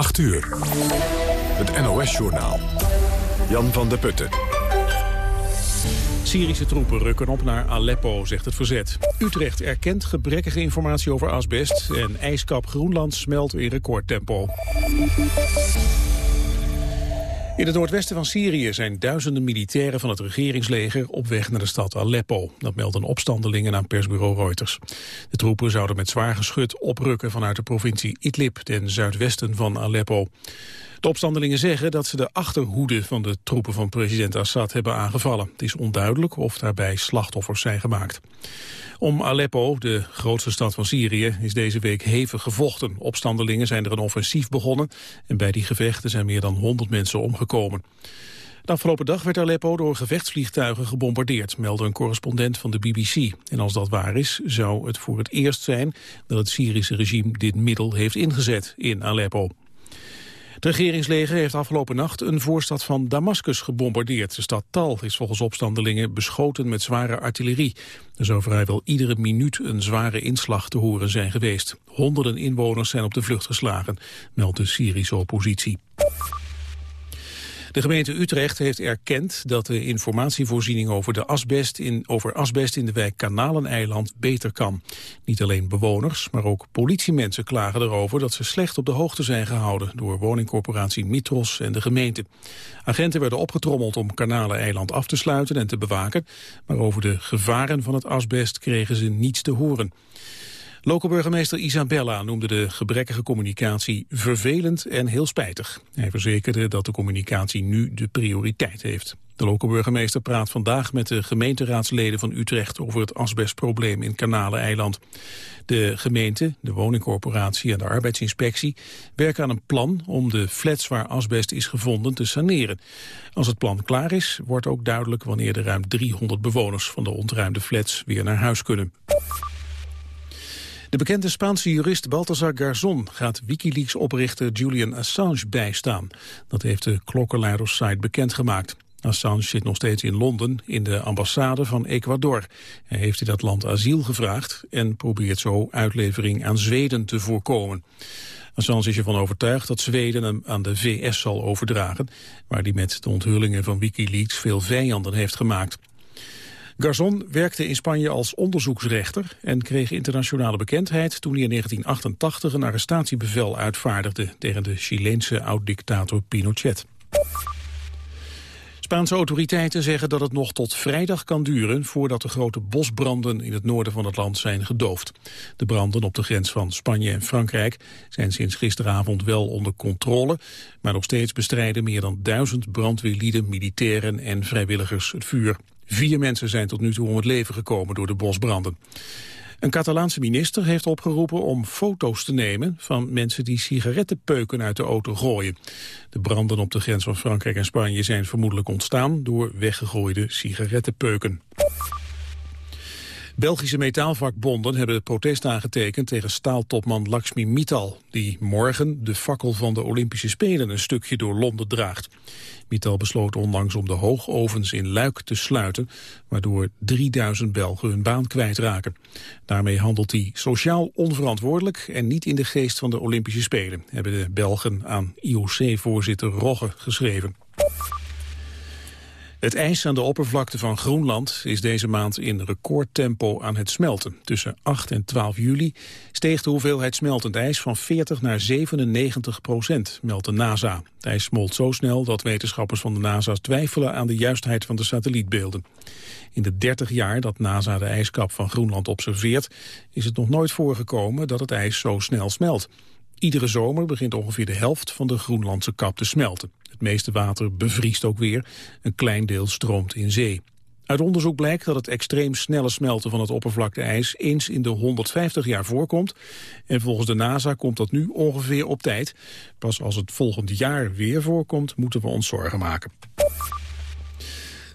8 uur. Het NOS-journaal. Jan van der Putten. Syrische troepen rukken op naar Aleppo, zegt het verzet. Utrecht erkent gebrekkige informatie over asbest... en ijskap Groenland smelt in recordtempo. In het noordwesten van Syrië zijn duizenden militairen van het regeringsleger op weg naar de stad Aleppo. Dat melden opstandelingen aan persbureau Reuters. De troepen zouden met zwaar geschut oprukken vanuit de provincie Idlib, ten zuidwesten van Aleppo. De opstandelingen zeggen dat ze de achterhoede van de troepen van president Assad hebben aangevallen. Het is onduidelijk of daarbij slachtoffers zijn gemaakt. Om Aleppo, de grootste stad van Syrië, is deze week hevig gevochten. Opstandelingen zijn er een offensief begonnen en bij die gevechten zijn meer dan 100 mensen omgekomen. De afgelopen dag werd Aleppo door gevechtsvliegtuigen gebombardeerd, meldde een correspondent van de BBC. En als dat waar is, zou het voor het eerst zijn dat het Syrische regime dit middel heeft ingezet in Aleppo. Het regeringsleger heeft afgelopen nacht een voorstad van Damascus gebombardeerd. De stad Tal is volgens opstandelingen beschoten met zware artillerie. Er zou vrijwel iedere minuut een zware inslag te horen zijn geweest. Honderden inwoners zijn op de vlucht geslagen, meldt de Syrische oppositie. De gemeente Utrecht heeft erkend dat de informatievoorziening over, de asbest in, over asbest in de wijk Kanaleneiland beter kan. Niet alleen bewoners, maar ook politiemensen klagen erover dat ze slecht op de hoogte zijn gehouden door woningcorporatie Mitros en de gemeente. Agenten werden opgetrommeld om Kanaleneiland af te sluiten en te bewaken, maar over de gevaren van het asbest kregen ze niets te horen. Lokalburgemeester Isabella noemde de gebrekkige communicatie vervelend en heel spijtig. Hij verzekerde dat de communicatie nu de prioriteit heeft. De lokalburgemeester praat vandaag met de gemeenteraadsleden van Utrecht over het asbestprobleem in Kanaleneiland. De gemeente, de woningcorporatie en de arbeidsinspectie werken aan een plan om de flats waar asbest is gevonden te saneren. Als het plan klaar is, wordt ook duidelijk wanneer de ruim 300 bewoners van de ontruimde flats weer naar huis kunnen. De bekende Spaanse jurist Baltasar Garzón gaat Wikileaks-oprichter Julian Assange bijstaan. Dat heeft de klokkenluiderssite bekendgemaakt. Assange zit nog steeds in Londen, in de ambassade van Ecuador. Hij heeft in dat land asiel gevraagd en probeert zo uitlevering aan Zweden te voorkomen. Assange is ervan overtuigd dat Zweden hem aan de VS zal overdragen, waar hij met de onthullingen van Wikileaks veel vijanden heeft gemaakt. Garzon werkte in Spanje als onderzoeksrechter en kreeg internationale bekendheid toen hij in 1988 een arrestatiebevel uitvaardigde tegen de Chileense oud-dictator Pinochet. Spaanse autoriteiten zeggen dat het nog tot vrijdag kan duren voordat de grote bosbranden in het noorden van het land zijn gedoofd. De branden op de grens van Spanje en Frankrijk zijn sinds gisteravond wel onder controle, maar nog steeds bestrijden meer dan duizend brandweerlieden, militairen en vrijwilligers het vuur. Vier mensen zijn tot nu toe om het leven gekomen door de bosbranden. Een Catalaanse minister heeft opgeroepen om foto's te nemen van mensen die sigarettenpeuken uit de auto gooien. De branden op de grens van Frankrijk en Spanje zijn vermoedelijk ontstaan door weggegooide sigarettenpeuken. Belgische metaalvakbonden hebben het protest aangetekend tegen staaltopman Lakshmi Mittal, die morgen de fakkel van de Olympische Spelen een stukje door Londen draagt. Mittal besloot onlangs om de hoogovens in Luik te sluiten, waardoor 3000 Belgen hun baan kwijtraken. Daarmee handelt hij sociaal onverantwoordelijk en niet in de geest van de Olympische Spelen, hebben de Belgen aan IOC-voorzitter Rogge geschreven. Het ijs aan de oppervlakte van Groenland is deze maand in recordtempo aan het smelten. Tussen 8 en 12 juli steeg de hoeveelheid smeltend ijs van 40 naar 97 procent, meldt de NASA. Het ijs smolt zo snel dat wetenschappers van de NASA twijfelen aan de juistheid van de satellietbeelden. In de 30 jaar dat NASA de ijskap van Groenland observeert, is het nog nooit voorgekomen dat het ijs zo snel smelt. Iedere zomer begint ongeveer de helft van de Groenlandse kap te smelten. Het meeste water bevriest ook weer. Een klein deel stroomt in zee. Uit onderzoek blijkt dat het extreem snelle smelten van het oppervlakteijs eens in de 150 jaar voorkomt. En volgens de NASA komt dat nu ongeveer op tijd. Pas als het volgend jaar weer voorkomt, moeten we ons zorgen maken.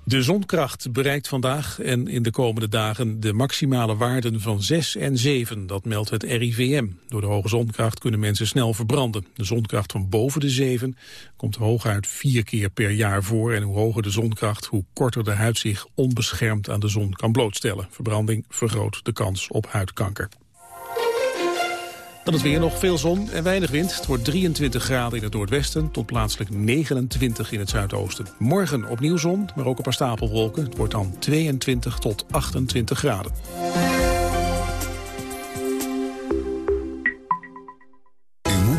De zonkracht bereikt vandaag en in de komende dagen de maximale waarden van 6 en 7. Dat meldt het RIVM. Door de hoge zonkracht kunnen mensen snel verbranden. De zonkracht van boven de 7 komt hooguit vier keer per jaar voor. En hoe hoger de zonkracht, hoe korter de huid zich onbeschermd aan de zon kan blootstellen. Verbranding vergroot de kans op huidkanker. Dan het weer nog veel zon en weinig wind. Het wordt 23 graden in het noordwesten tot plaatselijk 29 in het zuidoosten. Morgen opnieuw zon, maar ook een paar stapelwolken. Het wordt dan 22 tot 28 graden.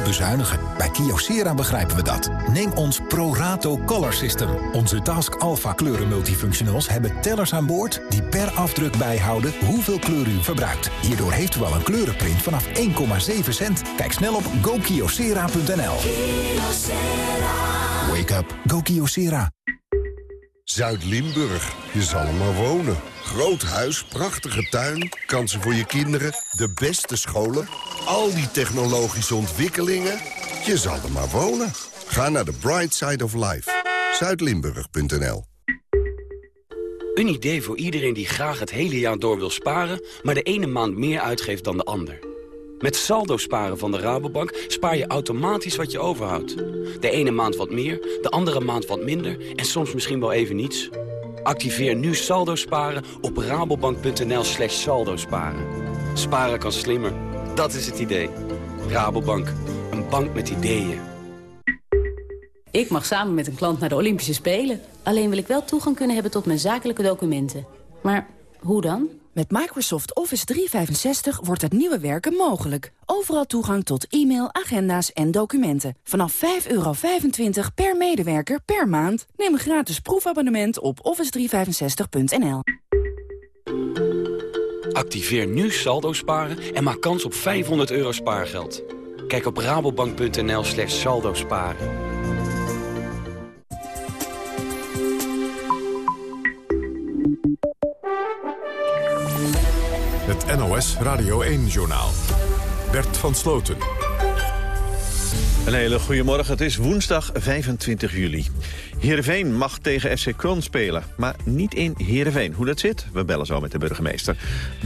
Bezuinigen. Bij Kyocera begrijpen we dat. Neem ons ProRato Color System. Onze Task Alpha kleuren multifunctionals hebben tellers aan boord... die per afdruk bijhouden hoeveel kleur u verbruikt. Hierdoor heeft u al een kleurenprint vanaf 1,7 cent. Kijk snel op gokyocera.nl. Wake up. Go Kyocera. Zuid-Limburg. Je zal er maar wonen. Groot huis, prachtige tuin, kansen voor je kinderen, de beste scholen... al die technologische ontwikkelingen. Je zal er maar wonen. Ga naar de Bright Side of Life. Zuidlimburg.nl Een idee voor iedereen die graag het hele jaar door wil sparen... maar de ene maand meer uitgeeft dan de ander. Met saldo sparen van de Rabobank spaar je automatisch wat je overhoudt. De ene maand wat meer, de andere maand wat minder... en soms misschien wel even niets... Activeer nu saldo sparen op rabobank.nl slash saldo sparen. Sparen kan slimmer, dat is het idee. Rabobank, een bank met ideeën. Ik mag samen met een klant naar de Olympische Spelen. Alleen wil ik wel toegang kunnen hebben tot mijn zakelijke documenten. Maar hoe dan? Met Microsoft Office 365 wordt het nieuwe werken mogelijk. Overal toegang tot e-mail, agenda's en documenten. Vanaf 5,25 per medewerker per maand. Neem een gratis proefabonnement op office365.nl. Activeer nu saldo sparen en maak kans op 500 euro spaargeld. Kijk op rabobank.nl slash saldo sparen. Het NOS Radio 1-journaal. Bert van Sloten. Een hele goede morgen. Het is woensdag 25 juli. Heerenveen mag tegen FC Köln spelen, maar niet in Heerenveen. Hoe dat zit? We bellen zo met de burgemeester.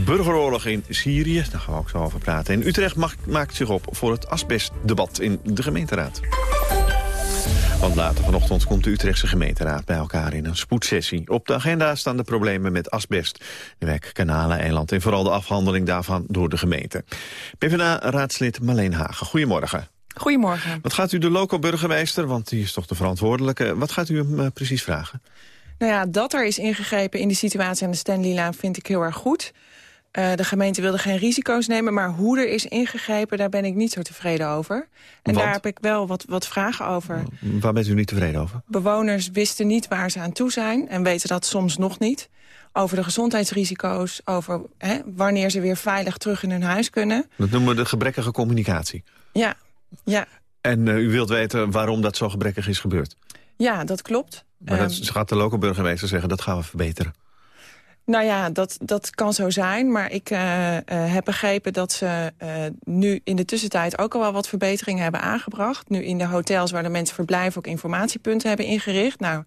Burgeroorlog in Syrië, daar gaan we ook zo over praten. En Utrecht maakt zich op voor het asbestdebat in de gemeenteraad. Want later vanochtend komt de Utrechtse gemeenteraad bij elkaar in een spoedsessie. Op de agenda staan de problemen met asbest. De wijk Kanalen-eiland en vooral de afhandeling daarvan door de gemeente. PvdA-raadslid Marleen Hagen, goedemorgen. Goedemorgen. Wat gaat u de loco-burgemeester, want die is toch de verantwoordelijke... wat gaat u hem eh, precies vragen? Nou ja, dat er is ingegrepen in de situatie aan de Stanleylaan vind ik heel erg goed. Uh, de gemeente wilde geen risico's nemen, maar hoe er is ingegrepen... daar ben ik niet zo tevreden over. En daar heb ik wel wat, wat vragen over. Waar bent u niet tevreden over? Bewoners wisten niet waar ze aan toe zijn en weten dat soms nog niet. Over de gezondheidsrisico's, over hè, wanneer ze weer veilig terug in hun huis kunnen. Dat noemen we de gebrekkige communicatie. Ja, ja. En uh, u wilt weten waarom dat zo gebrekkig is gebeurd? Ja, dat klopt. Maar dat um, gaat de lokale burgemeester zeggen, dat gaan we verbeteren. Nou ja, dat, dat kan zo zijn. Maar ik uh, uh, heb begrepen dat ze uh, nu in de tussentijd ook al wel wat verbeteringen hebben aangebracht. Nu in de hotels waar de mensen verblijven ook informatiepunten hebben ingericht. Nou,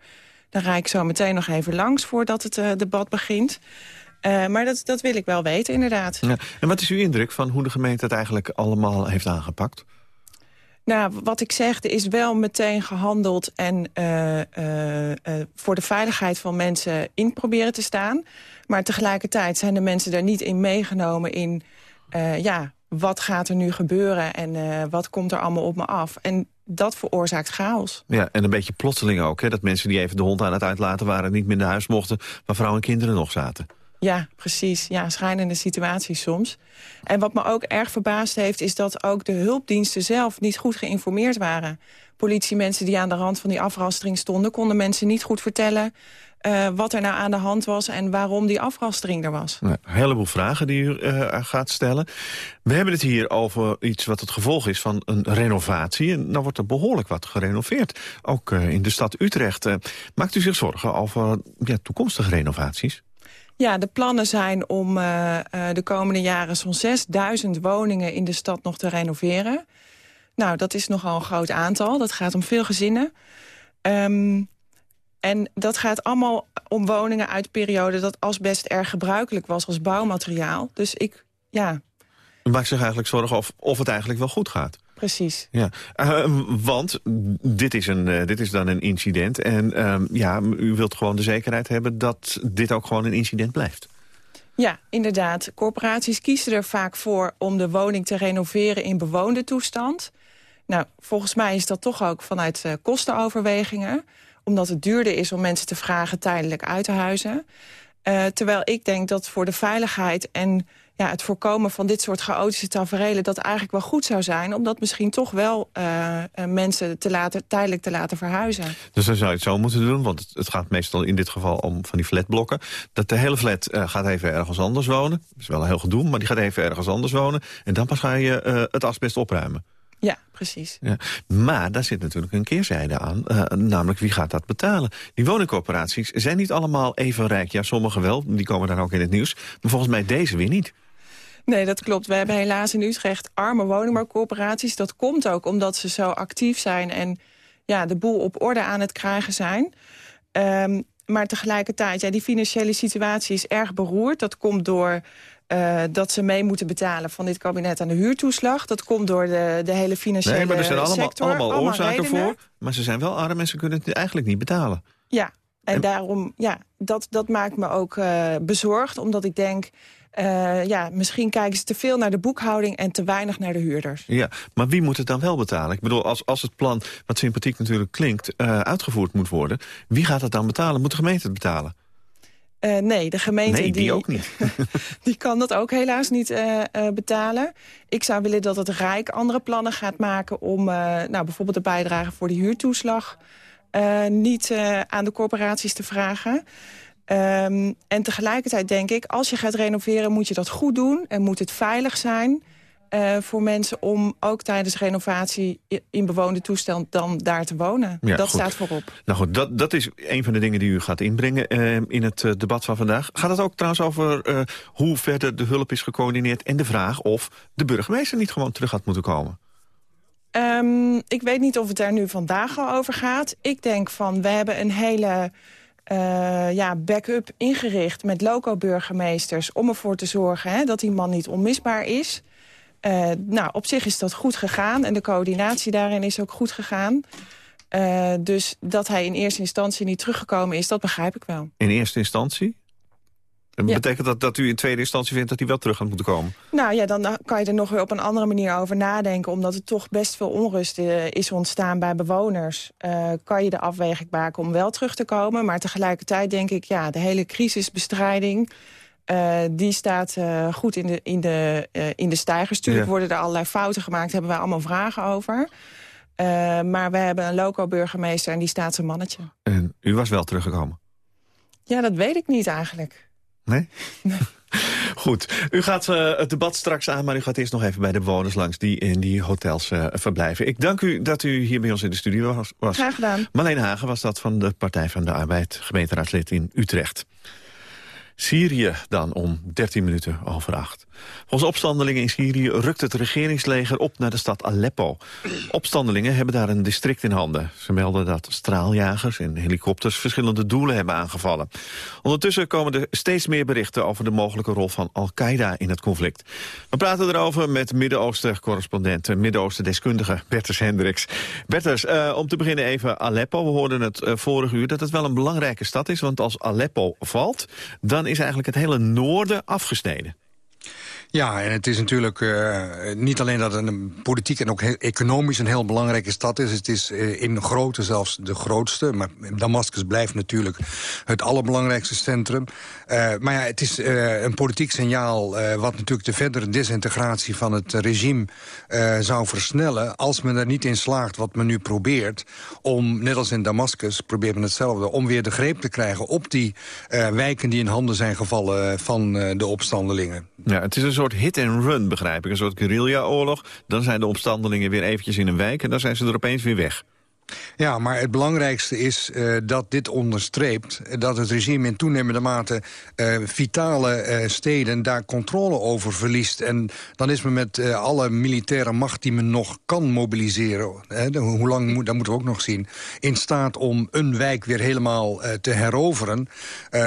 daar rijd ik zo meteen nog even langs voordat het debat begint. maar dat, dat wil ik wel weten, inderdaad. Ja. En wat is uw indruk van hoe de gemeente het eigenlijk allemaal heeft aangepakt? Nou, wat ik zeg, er is wel meteen gehandeld... en uh, uh, uh, voor de veiligheid van mensen in proberen te staan. Maar tegelijkertijd zijn de mensen daar niet in meegenomen in... ja, wat gaat er nu gebeuren en wat komt er allemaal op me af? En dat veroorzaakt chaos. Ja, en een beetje plotseling ook, hè? dat mensen die even de hond aan het uitlaten waren... niet meer naar huis mochten, waar vrouwen en kinderen nog zaten. Ja, precies. Ja, schrijnende situaties soms. En wat me ook erg verbaasd heeft... is dat ook de hulpdiensten zelf niet goed geïnformeerd waren. Politiemensen die aan de rand van die afrastering stonden... konden mensen niet goed vertellen uh, wat er nou aan de hand was... en waarom die afrastering er was. een heleboel vragen die u uh, gaat stellen. We hebben het hier over iets wat het gevolg is van een renovatie. En dan wordt er behoorlijk wat gerenoveerd. Ook uh, in de stad Utrecht. maakt u zich zorgen over ja, toekomstige renovaties? Ja, de plannen zijn om uh, uh, de komende jaren zo'n 6000 woningen in de stad nog te renoveren. Nou, dat is nogal een groot aantal. Dat gaat om veel gezinnen. Um, en dat gaat allemaal om woningen uit de periode dat asbest erg gebruikelijk was als bouwmateriaal. Dus ik, ja... U maakt zich eigenlijk zorgen of, of het eigenlijk wel goed gaat? Precies. Ja, uh, want dit is, een, uh, dit is dan een incident. En uh, ja, u wilt gewoon de zekerheid hebben dat dit ook gewoon een incident blijft. Ja, inderdaad. Corporaties kiezen er vaak voor om de woning te renoveren in bewoonde toestand. Nou, volgens mij is dat toch ook vanuit uh, kostenoverwegingen. Omdat het duurder is om mensen te vragen tijdelijk uit te huizen. Uh, terwijl ik denk dat voor de veiligheid en ja, het voorkomen van dit soort chaotische taferelen... dat eigenlijk wel goed zou zijn... om dat misschien toch wel uh, mensen te laten, tijdelijk te laten verhuizen. Dus dan zou je het zo moeten doen, want het, gaat meestal in dit geval om van die flatblokken. Dat de hele flat uh, gaat even ergens anders wonen. Dat is wel een heel gedoe, maar die gaat even ergens anders wonen. En dan pas ga je het asbest opruimen. Ja, precies. Ja. Maar daar zit natuurlijk een keerzijde aan. Uh, namelijk, wie gaat dat betalen? Die woningcorporaties zijn niet allemaal even rijk. Ja, sommige wel, die komen dan ook in het nieuws. Maar volgens mij deze weer niet. Nee, dat klopt. We hebben helaas in Utrecht arme woningbouwcorporaties. Dat komt ook omdat ze zo actief zijn en ja, de boel op orde aan het krijgen zijn. Um, maar tegelijkertijd, ja, die financiële situatie is erg beroerd. Dat komt door uh, dat ze mee moeten betalen van dit kabinet aan de huurtoeslag. Dat komt door de, de hele financiële sector. Nee, maar er zijn allemaal, sector, allemaal, oorzaken voor. Maar ze zijn wel arm en ze kunnen het eigenlijk niet betalen. Ja, en, en daarom, ja, dat, dat maakt me ook uh, bezorgd. Omdat ik denk, uh, ja, misschien kijken ze te veel naar de boekhouding en te weinig naar de huurders. Ja, maar wie moet het dan wel betalen? Ik bedoel, als, als het plan, wat sympathiek natuurlijk klinkt, uh, uitgevoerd moet worden... wie gaat het dan betalen? Moet de gemeente het betalen? Uh, nee, de gemeente nee, die, die ook niet. die kan dat ook helaas niet uh, uh, betalen. Ik zou willen dat het Rijk andere plannen gaat maken... om nou, bijvoorbeeld de bijdrage voor de huurtoeslag... niet aan de corporaties te vragen. Um, en tegelijkertijd denk ik, als je gaat renoveren... moet je dat goed doen en moet het veilig zijn... Uh, voor mensen om ook tijdens renovatie in bewoonde toestand dan daar te wonen. Ja, dat goed. staat voorop. Nou goed, dat, dat is een van de dingen die u gaat inbrengen uh, in het uh, debat van vandaag. Gaat het ook trouwens over hoe verder de hulp is gecoördineerd... en de vraag of de burgemeester niet gewoon terug had moeten komen? Um, ik weet niet of het daar nu vandaag al over gaat. Ik denk van, we hebben een hele... Uh, ja, backup ingericht met loco-burgemeesters... om ervoor te zorgen hè, dat die man niet onmisbaar is. Uh, nou, op zich is dat goed gegaan en de coördinatie daarin is ook goed gegaan. Uh, dus dat hij in eerste instantie niet teruggekomen is, dat begrijp ik wel. In eerste instantie? En ja. Betekent dat dat u in tweede instantie vindt dat hij wel terug gaat moeten komen? Nou ja, dan kan je er nog weer op een andere manier over nadenken. Omdat er toch best veel onrust uh, is ontstaan bij bewoners. Uh, kan je de afweging maken om wel terug te komen. Maar tegelijkertijd denk ik, ja, de hele crisisbestrijding... Uh, die staat goed in de, in de, in de stijgers. Tuurlijk ja. worden er allerlei fouten gemaakt. Daar hebben wij allemaal vragen over. maar we hebben een loco-burgemeester en die staat zijn mannetje. En u was wel teruggekomen? Ja, dat weet ik niet eigenlijk. Nee? nee. Goed, u gaat uh, het debat straks aan, maar u gaat eerst nog even bij de bewoners langs die in die hotels uh, verblijven. Ik dank u dat u hier bij ons in de studio was. was. Graag gedaan. Marleen Hagen was dat van de Partij van de Arbeid, gemeenteraadslid in Utrecht. Syrië dan om 13 minuten over acht. Volgens opstandelingen in Syrië rukt het regeringsleger op naar de stad Aleppo. Opstandelingen hebben daar een district in handen. Ze melden dat straaljagers en helikopters verschillende doelen hebben aangevallen. Ondertussen komen er steeds meer berichten over de mogelijke rol van Al-Qaeda in het conflict. We praten erover met Midden-Oosten-correspondent, Midden-Oosten-deskundige Bertus Hendricks. Bertus, uh, om te beginnen even Aleppo. We hoorden het uh, vorige uur dat het wel een belangrijke stad is, want als Aleppo valt, dan is eigenlijk het hele noorden afgesneden. Ja, en het is natuurlijk uh, niet alleen dat het een politiek en ook economisch een heel belangrijke stad is. Het is uh, in grootte zelfs de grootste. Maar Damascus blijft natuurlijk het allerbelangrijkste centrum. Uh, maar ja, het is een politiek signaal wat natuurlijk de verdere desintegratie van het regime zou versnellen. Als men er niet in slaagt wat men nu probeert om, net als in Damascus, probeert men hetzelfde, om weer de greep te krijgen op die wijken die in handen zijn gevallen van de opstandelingen. Ja, het is een soort hit-and-run, begrijp ik. Een soort guerrilla-oorlog. Dan zijn de opstandelingen weer eventjes in een wijk... en dan zijn ze er opeens weer weg. Ja, maar het belangrijkste is uh, dat dit onderstreept... dat het regime in toenemende mate uh, vitale uh, steden daar controle over verliest. En dan is men met alle militaire macht die men nog kan mobiliseren... Hè, hoe lang, moet, dat moeten we ook nog zien... in staat om een wijk weer helemaal te heroveren.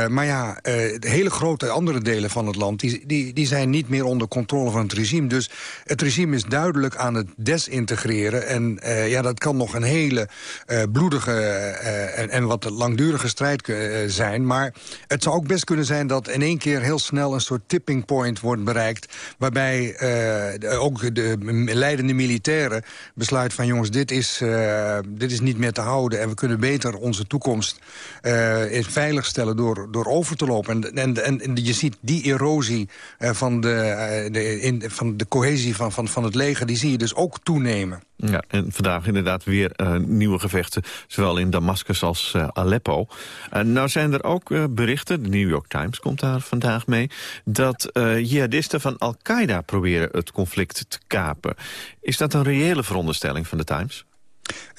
maar ja, hele grote andere delen van het land... Die, die, die zijn niet meer onder controle van het regime. Dus het regime is duidelijk aan het desintegreren. En ja, dat kan nog een hele bloedige en, en, wat langdurige strijd zijn. Maar het zou ook best kunnen zijn dat in één keer heel snel een soort tipping point wordt bereikt. Waarbij ook de leidende militairen besluit van jongens, dit is, dit is niet meer te houden. En we kunnen beter onze toekomst veilig stellen door, door over te lopen. En, en, en je ziet die erosie van, de, de, in, van de cohesie van, van, van het leger... die zie je dus ook toenemen. Ja, en vandaag inderdaad weer uh, nieuwe gevechten, zowel in Damascus als uh, Aleppo. Uh, nou zijn er ook berichten, de New York Times komt daar vandaag mee... dat jihadisten van Al-Qaeda proberen het conflict te kapen. Is dat een reële veronderstelling van de Times?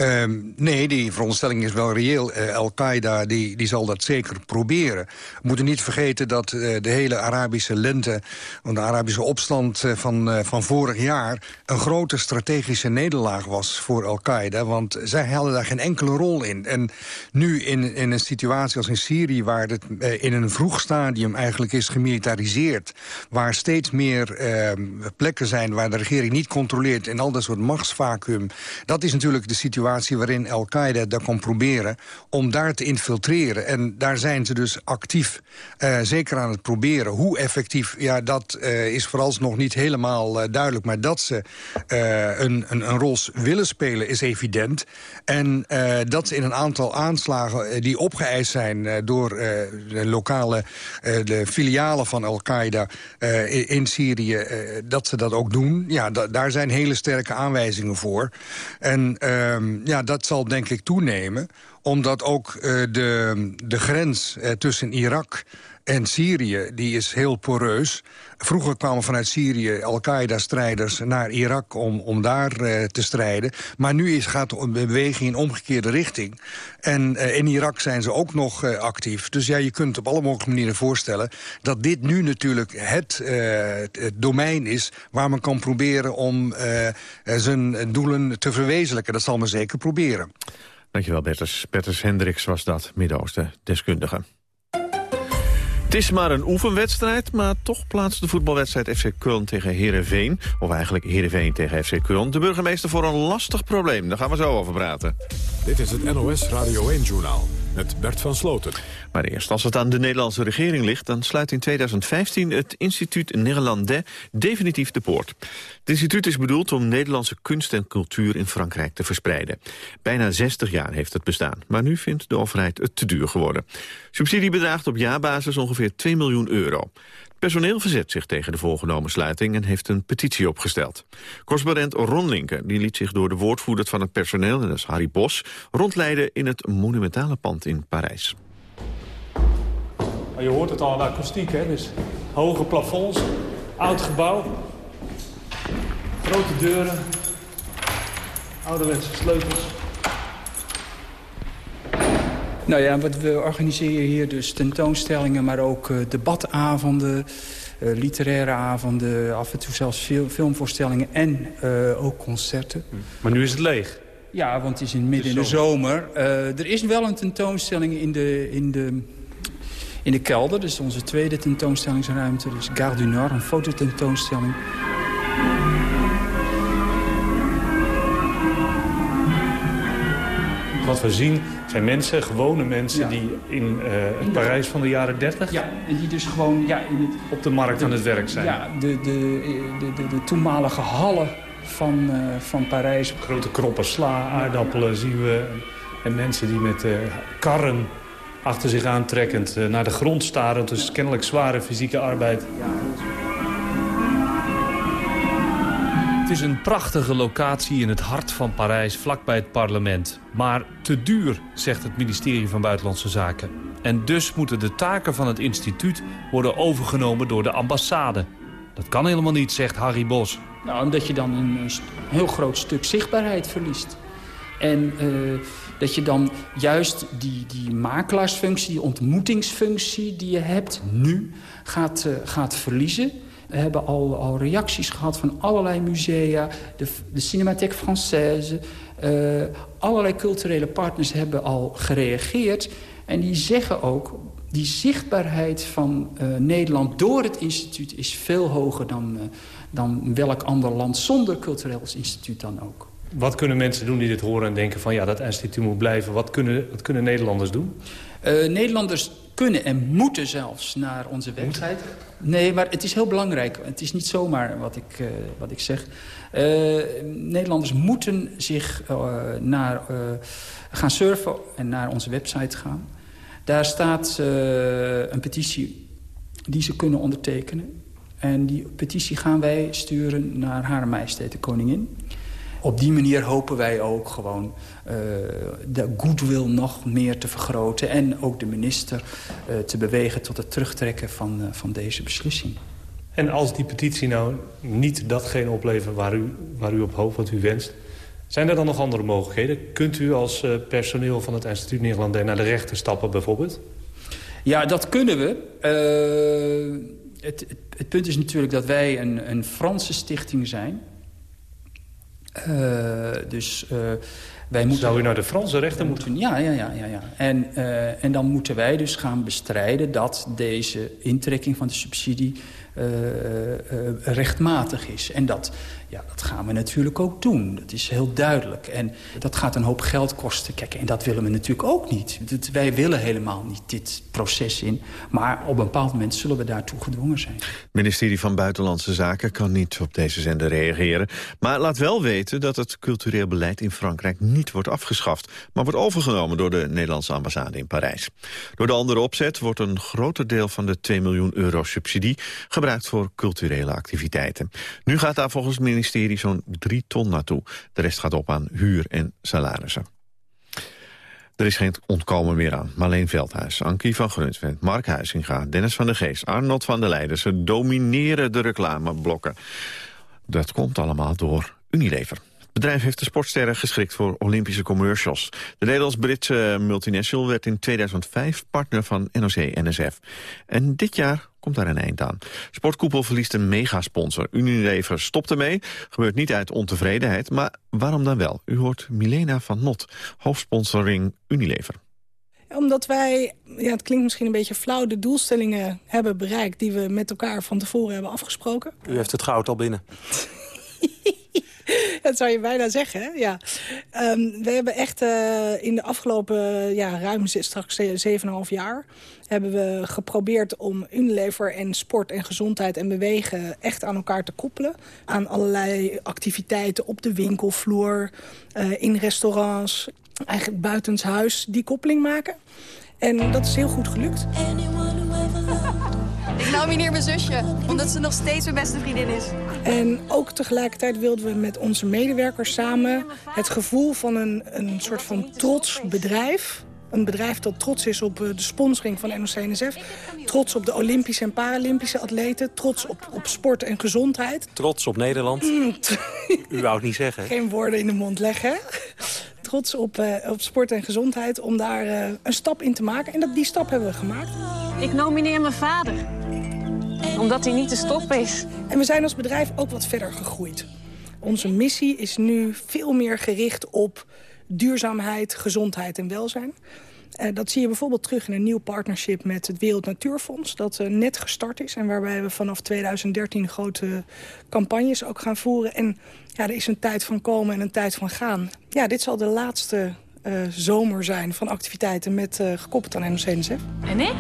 Um, nee, die veronderstelling is wel reëel. Uh, Al-Qaeda die, die zal dat zeker proberen. We moeten niet vergeten dat uh, de hele Arabische lente... de Arabische opstand uh, van, van vorig jaar... een grote strategische nederlaag was voor Al-Qaeda. Want zij hadden daar geen enkele rol in. En nu in, in een situatie als in Syrië... waar het in een vroeg stadium eigenlijk is gemilitariseerd... waar steeds meer ehm, plekken zijn waar de regering niet controleert... in al dat soort machtsvacuum... dat is natuurlijk de situatie waarin Al-Qaeda dat kan proberen... om daar te infiltreren. En daar zijn ze dus actief, uh, zeker aan het proberen. Hoe effectief, ja, dat uh, is vooralsnog niet helemaal uh, duidelijk. Maar dat ze een, een, een, rol willen spelen is evident. En dat ze in een aantal aanslagen die opgeëist zijn... door de lokale de filialen van Al-Qaeda in, in, Syrië... dat ze dat ook doen, ja, daar zijn hele sterke aanwijzingen voor. En Ehm, ja, dat zal denk ik toenemen omdat ook uh, de, de grens uh, tussen Irak en Syrië, die is heel poreus. Vroeger kwamen vanuit Syrië Al-Qaeda-strijders naar Irak om, om daar uh, te strijden. Maar nu is, gaat de beweging in omgekeerde richting. En uh, in Irak zijn ze ook nog uh, actief. Dus ja, je kunt op alle mogelijke manieren voorstellen... dat dit nu natuurlijk het, het domein is waar men kan proberen... om zijn doelen te verwezenlijken. Dat zal men zeker proberen. Dankjewel, Bertus. Bertus Hendricks was dat, Midden-Oosten deskundige. Het is maar een oefenwedstrijd, maar toch plaatst de voetbalwedstrijd FC Köln tegen Heerenveen... of eigenlijk Heerenveen tegen FC Köln... de burgemeester voor een lastig probleem. Daar gaan we zo over praten. Dit is het NOS Radio 1-journaal met Bert van Sloten. Maar eerst, als het aan de Nederlandse regering ligt... dan sluit in 2015 het instituut Néerlandais definitief de poort. Het instituut is bedoeld om Nederlandse kunst en cultuur in Frankrijk te verspreiden. Bijna 60 jaar heeft het bestaan, maar nu vindt de overheid het te duur geworden. Subsidie bedraagt op jaarbasis ongeveer 2 miljoen euro. Personeel verzet zich tegen de voorgenomen sluiting en heeft een petitie opgesteld. Correspondent Ron Linken die liet zich door de woordvoerder van het personeel, dat is Harry Bos, rondleiden in het monumentale pand in Parijs. Je hoort het al aan de akoestiek, hè? Dus hoge plafonds, oud gebouw, grote deuren, ouderwetse sleutels. Nou ja, wat we organiseren hier dus tentoonstellingen, maar ook uh, debatavonden, uh, literaire avonden, af en toe zelfs fil filmvoorstellingen en uh, ook concerten. Maar nu is het leeg? Ja, want het is in midden in de zomer. er is wel een tentoonstelling in de, in de, in de kelder. Dus onze tweede tentoonstellingsruimte, dus Gare du Nord, een fototentoonstelling. Wat we zien zijn mensen, gewone mensen... die in uh, het Parijs van de jaren 30... Ja, en die dus gewoon ja, in het, op de markt aan het werk zijn. Ja, de, de, de, de, de toenmalige hallen van, uh, van Parijs. Grote kroppen sla, aardappelen zien we. En mensen die met uh, karren achter zich aantrekkend naar de grond staren. Dus kennelijk zware fysieke arbeid. Het is een prachtige locatie in het hart van Parijs, vlakbij het parlement. Maar te duur, zegt het ministerie van Buitenlandse Zaken. En dus moeten de taken van het instituut worden overgenomen door de ambassade. Dat kan helemaal niet, zegt Harry Bos. Nou, omdat je dan een heel groot stuk zichtbaarheid verliest. En uh, dat je dan juist die, die makelaarsfunctie, die ontmoetingsfunctie die je hebt nu, gaat, uh, gaat verliezen. We hebben al, al reacties gehad van allerlei musea, de, de Cinémathèque Française. Uh, allerlei culturele partners hebben al gereageerd. En die zeggen ook, die zichtbaarheid van uh, Nederland door het instituut is veel hoger dan, uh, dan welk ander land zonder cultureel instituut dan ook. Wat kunnen mensen doen die dit horen en denken van ja, dat instituut moet blijven? Wat kunnen, wat kunnen Nederlanders doen? Nederlanders kunnen en moeten zelfs naar onze website. Nee, maar het is heel belangrijk. Het is niet zomaar wat ik, uh, wat ik zeg. Uh, Nederlanders moeten zich naar, gaan surfen en naar onze website gaan. Daar staat een petitie die ze kunnen ondertekenen. En die petitie gaan wij sturen naar Hare Majesteit de Koningin. Op die manier hopen wij ook gewoon uh, de goodwill nog meer te vergroten... en ook de minister uh, te bewegen tot het terugtrekken van, uh, van deze beslissing. En als die petitie nou niet datgene oplevert waar u, waar u op hoopt, wat u wenst... zijn er dan nog andere mogelijkheden? Kunt u als personeel van het Instituut Nederland naar de rechter stappen bijvoorbeeld? Ja, dat kunnen we. Het, het, het, punt is natuurlijk dat wij een, een Franse stichting zijn... Uh, dus uh, wij moeten... Zou u naar de Franse rechter moeten? Ja, ja, ja. ja, ja. En, uh, en dan moeten wij dus gaan bestrijden dat deze intrekking van de subsidie rechtmatig is. En dat ja, dat gaan we natuurlijk ook doen. Dat is heel duidelijk. En dat gaat een hoop geld kosten. Kijk, en dat willen we natuurlijk ook niet. wij willen helemaal niet dit proces in. Maar op een bepaald moment zullen we daartoe gedwongen zijn. Het ministerie van Buitenlandse Zaken kan niet op deze zender reageren. Maar laat wel weten dat het cultureel beleid in Frankrijk niet wordt afgeschaft. Maar wordt overgenomen door de Nederlandse ambassade in Parijs. Door de andere opzet wordt een groter deel van de 2 miljoen euro subsidie gebruikt voor culturele activiteiten. Nu gaat daar volgens het ministerie zo'n drie ton naartoe. De rest gaat op aan huur en salarissen. Er is geen ontkomen meer aan. Marleen Veldhuis, Ankie van Grunsvent, Mark Huizinga... Dennis van der Geest, Arnold van der Leijden... ze domineren de reclameblokken. Dat komt allemaal door Unilever. Het bedrijf heeft de sportsterren geschikt voor Olympische commercials. De Nederlands-Britse multinational werd in 2005 partner van NOC-NSF. En dit jaar komt daar een eind aan. Sportkoepel verliest een megasponsor. Unilever stopt ermee. Gebeurt niet uit ontevredenheid, maar waarom dan wel? U hoort Milena van Not, hoofdsponsoring Unilever omdat wij, ja, het klinkt misschien een beetje flauw... de doelstellingen hebben bereikt die we met elkaar van tevoren hebben afgesproken. U heeft het goud al binnen. dat zou je bijna zeggen, hè? Ja. Um, we hebben echt uh, in de afgelopen ja, ruim straks 7,5 jaar... hebben we geprobeerd om Unilever en sport en gezondheid en bewegen... echt aan elkaar te koppelen. Aan allerlei activiteiten op de winkelvloer, uh, in restaurants... eigenlijk buitenshuis die koppeling maken. En dat is heel goed gelukt. Ik nomineer mijn zusje, omdat ze nog steeds mijn beste vriendin is. En ook tegelijkertijd wilden we met onze medewerkers samen... het gevoel van een, een soort van trots bedrijf... Een bedrijf dat trots is op eh, de sponsoring van NOC-NSF. Trots op de Olympische en Paralympische atleten. Trots op, op sport en gezondheid. Trots op Nederland. Mm. U wou het niet zeggen. Geen woorden in de mond leggen. Trots op, uh, op sport en gezondheid om daar uh, een stap in te maken. En dat, die stap hebben we gemaakt. Ik nomineer mijn vader omdat hij niet te stoppen is. En we zijn als bedrijf ook wat verder gegroeid. Onze missie is nu veel meer gericht op duurzaamheid, gezondheid en welzijn. Uh, dat zie je bijvoorbeeld terug in een nieuw partnership met het Wereld Natuurfonds... dat uh, net gestart is en waarbij we vanaf 2013 grote campagnes ook gaan voeren. En ja, er is een tijd van komen en een tijd van gaan. Ja, dit zal de laatste zomer zijn van activiteiten met gekoppeld aan NOC-NSF. En ik?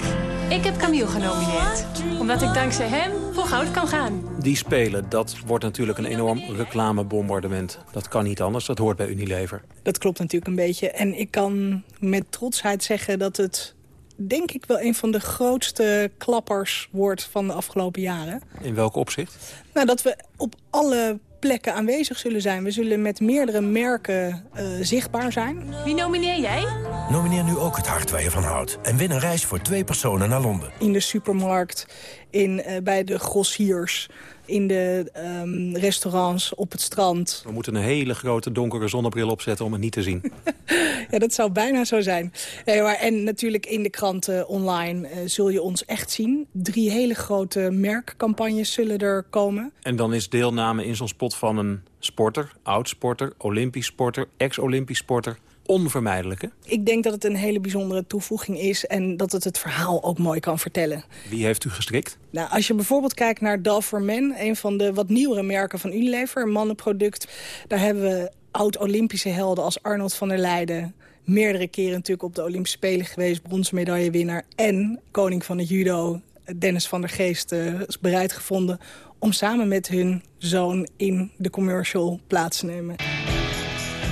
Ik heb Camille genomineerd. Omdat ik dankzij hem voor goud kan gaan. Die spelen, dat wordt natuurlijk een enorm reclamebombardement. Dat kan niet anders, dat hoort bij Unilever. Dat klopt natuurlijk een beetje. En ik kan met trotsheid zeggen dat het denk ik wel een van de grootste klappers wordt van de afgelopen jaren. In welk opzicht? Nou, dat we op alle plekken aanwezig zullen zijn. We zullen met meerdere merken uh, zichtbaar zijn. Wie nomineer jij? Nomineer nu ook het hart waar je van houdt. En win een reis voor twee personen naar Londen. In de supermarkt, in, uh, bij de grossiers in de um, restaurants, op het strand. We moeten een hele grote donkere zonnebril opzetten om het niet te zien. ja, dat zou bijna zo zijn. Nee, maar, en natuurlijk in de kranten online uh, zul je ons echt zien. Drie hele grote merkcampagnes zullen er komen. En dan is deelname in zo'n spot van een sporter, oud-sporter, olympisch sporter, ex-olympisch sporter onvermijdelijke? Ik denk dat het een hele bijzondere toevoeging is... en dat het het verhaal ook mooi kan vertellen. Wie heeft u gestrikt? Nou, als je bijvoorbeeld kijkt naar Dove for Men... een van de wat nieuwere merken van Unilever, een mannenproduct... daar hebben we oud-Olympische helden als Arnold van der Leijden... meerdere keren natuurlijk op de Olympische Spelen geweest... bronzen medaillewinnaar en koning van het judo Dennis van der Geest uh, is bereid gevonden... om samen met hun zoon in de commercial plaats te nemen.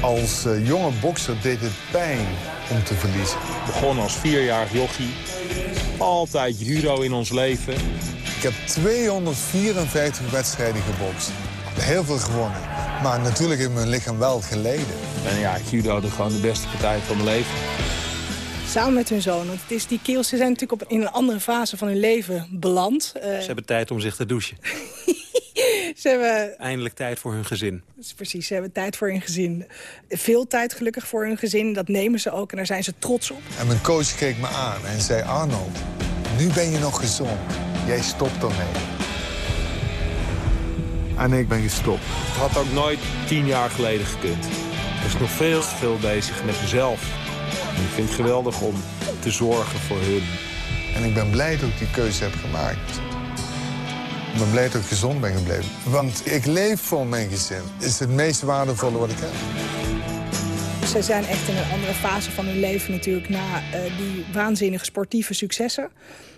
Als uh, jonge bokser deed het pijn om te verliezen. Begon als vierjarig jochie. Altijd judo in ons leven. Ik heb 254 wedstrijden gebokst. Heel veel gewonnen. Maar natuurlijk heeft mijn lichaam wel geleden. En ja, judo de gewoon de beste partij van mijn leven. Samen met hun zoon. Want het is die keels, ze zijn natuurlijk op, in een andere fase van hun leven beland. Uh, ze hebben tijd om zich te douchen. ze hebben... Eindelijk tijd voor hun gezin. Precies, ze hebben tijd voor hun gezin. Veel tijd gelukkig voor hun gezin. Dat nemen ze ook en daar zijn ze trots op. En mijn coach keek me aan en zei... Arnold, nu ben je nog gezond. Jij stopt ermee. En ik ben gestopt. Het had ook nooit tien jaar geleden gekund. Ik was nog veel te veel bezig met mezelf. En ik vind het geweldig om te zorgen voor hun. En ik ben blij dat ik die keuze heb gemaakt. Ik ben blij dat ik gezond ben gebleven. Want ik leef voor mijn gezin. Het is het meest waardevolle wat ik heb. Ze zijn echt in een andere fase van hun leven natuurlijk... na uh, die waanzinnige sportieve successen.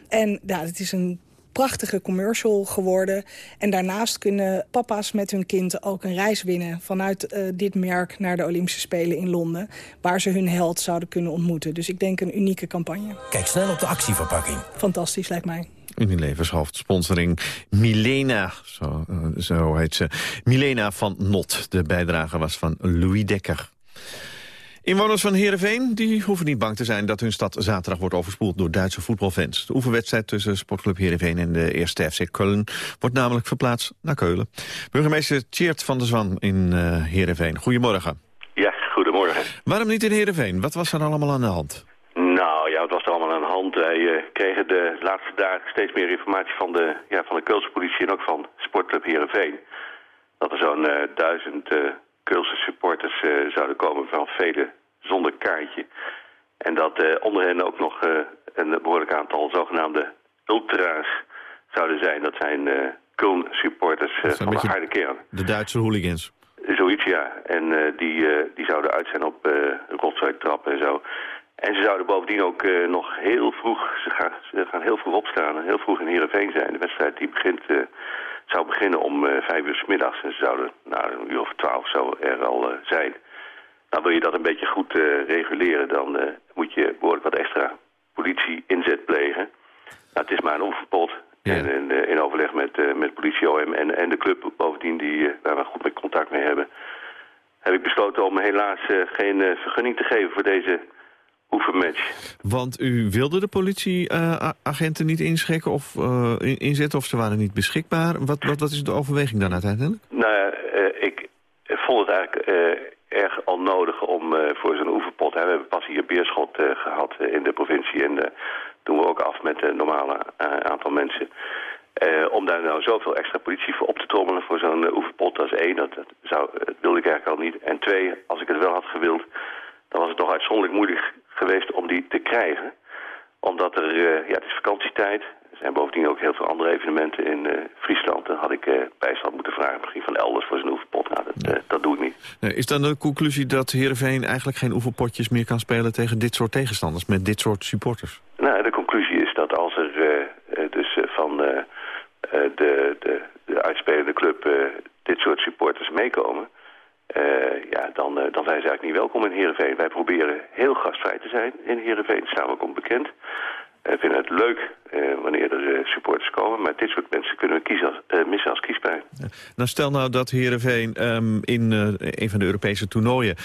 En ja, het is een prachtige commercial geworden. En daarnaast kunnen papa's met hun kind ook een reis winnen... vanuit uh, dit merk naar de Olympische Spelen in Londen... waar ze hun held zouden kunnen ontmoeten. Dus ik denk een unieke campagne. Kijk snel op de actieverpakking. Fantastisch, lijkt mij. Unilevers hoofdsponsoring Milena, zo, uh, zo heet ze. Milena van Not. De bijdrage was van Louis Dekker. Inwoners van Heerenveen die hoeven niet bang te zijn dat hun stad zaterdag wordt overspoeld door Duitse voetbalfans. De oefenwedstrijd tussen sportclub Heerenveen en de eerste FC Köln wordt namelijk verplaatst naar Keulen. Burgemeester Tjeerd van der Zwan in uh, Heerenveen. Goedemorgen. Ja, goedemorgen. Waarom niet in Heerenveen? Wat was er allemaal aan de hand? Nou ja, wat was er allemaal aan de hand? Wij uh, kregen de laatste dagen steeds meer informatie van de, ja, van de Keulse politie en ook van sportclub Heerenveen. Dat er zo'n uh, duizend Keulse supporters zouden komen van vele zonder kaartje. En dat uh, onder hen ook nog uh, een behoorlijk aantal zogenaamde ultra's zouden zijn. Dat zijn uh, Köln-supporters van de harde kern. De Duitse hooligans. Zoiets, ja. En die, die zouden uit zijn op uh, trappen en zo. En ze zouden bovendien ook nog heel vroeg, ze gaan, ze gaan heel vroeg opstaan, heel vroeg in Heerenveen zijn. De wedstrijd die begint, zou beginnen om vijf uur s middags en ze zouden nou, een uur of twaalf zo er al zijn. Nou, wil je dat een beetje goed reguleren, dan moet je behoorlijk wat extra politie inzet plegen. Nou, het is maar een oefenpot. Ja. En in, in, overleg met, met politie OM en, en de club bovendien, die, waar we goed met contact mee hebben, heb ik besloten om helaas geen vergunning te geven voor deze oefenmatch. Want u wilde de politieagenten niet inschikken of inzetten of ze waren niet beschikbaar. Wat, wat, wat is de overweging dan uiteindelijk? Nou ja, ik vond het eigenlijk erg al nodig om uh, voor zo'n oefenpot. Hè. We hebben pas hier Beerschot uh, gehad uh, in de provincie en doen we ook af met een normale aantal mensen. om daar nou zoveel extra politie voor op te trommelen voor zo'n oefenpot, dat is één. Dat, dat, zou, dat wilde ik eigenlijk al niet. En twee, als ik het wel had gewild, dan was het toch uitzonderlijk moeilijk geweest om die te krijgen. Omdat er, ja, het is vakantietijd. Er zijn bovendien ook heel veel andere evenementen in uh, Friesland. Dan had ik uh, bijstand moeten vragen, misschien van elders voor zijn oefenpot. Nou, dat, dat doe ik niet. Nee, is dan de conclusie dat Heerenveen eigenlijk geen oefenpotjes meer kan spelen tegen dit soort tegenstanders, met dit soort supporters? Nou, de conclusie is dat als er dus van de, de, de uitspelende club dit soort supporters meekomen... ja, dan, dan zijn ze eigenlijk niet welkom in Heerenveen. Wij proberen heel gastvrij te zijn in Heerenveen, staan ook onbekend. We vinden het leuk uh, wanneer er uh, supporters komen. Maar dit soort mensen kunnen we kiezen als, uh, missen als kiespijn. Nou, stel nou dat Heerenveen um, in een van de Europese toernooien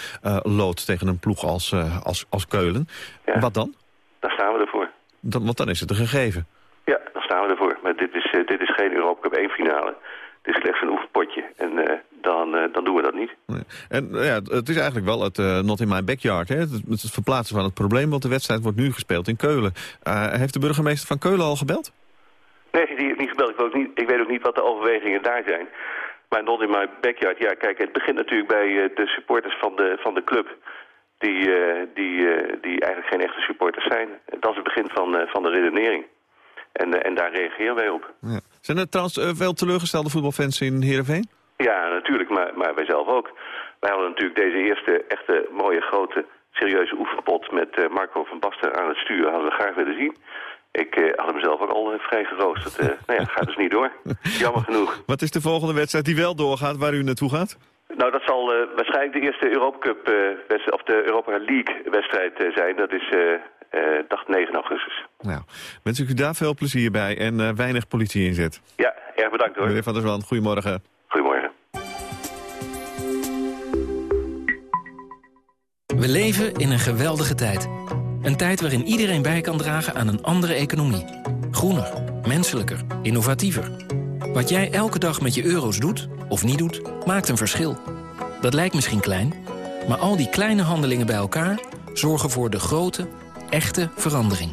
loodt tegen een ploeg als, als, als Keulen. Ja. Wat dan? Daar staan we ervoor. Dan, want dan is het een gegeven. Ja, dan staan we ervoor. Maar dit is, dit is geen Europa Cup 1 finale. Het is slechts een oefenpotje. En dan, uh, dan doen we dat niet. Nee. En ja, het is eigenlijk wel het uh, not in my backyard. Hè? Het, het, verplaatsen van het probleem, want de wedstrijd wordt nu gespeeld in Keulen. Heeft de burgemeester van Keulen al gebeld? Nee, die heeft niet gebeld. Ik weet, ook niet, ik weet ook niet wat de overwegingen daar zijn. Maar not in my backyard, ja, kijk, het begint natuurlijk bij de supporters van de, van de club. Die, die, die eigenlijk geen echte supporters zijn. Dat is het begin van, van de redenering. En, en daar reageren wij op. Ja. Zijn er trouwens veel teleurgestelde voetbalfans in Heerenveen? Ja, natuurlijk, maar, maar wij zelf ook. Wij hadden natuurlijk deze eerste echte mooie grote serieuze oefenpot met uh, Marco van Basten aan het stuur. Hadden we graag willen zien. Ik uh, had hem zelf ook al uh, vrij geroosterd. nou ja, gaat dus niet door. Jammer genoeg. Wat is de volgende wedstrijd die wel doorgaat, waar u naartoe gaat? Nou, dat zal waarschijnlijk de eerste Europa Cup of de Europa League wedstrijd zijn. Dat is, dacht 9 augustus. Nou, wens ik u daar veel plezier bij en weinig politie inzet. Ja, erg bedankt hoor. Meneer Van der Zwan, goedemorgen. Goedemorgen. We leven in een geweldige tijd. Een tijd waarin iedereen bij kan dragen aan een andere economie. Groener, menselijker, innovatiever. Wat jij elke dag met je euro's doet, of niet doet, maakt een verschil. Dat lijkt misschien klein, maar al die kleine handelingen bij elkaar... zorgen voor de grote, echte verandering.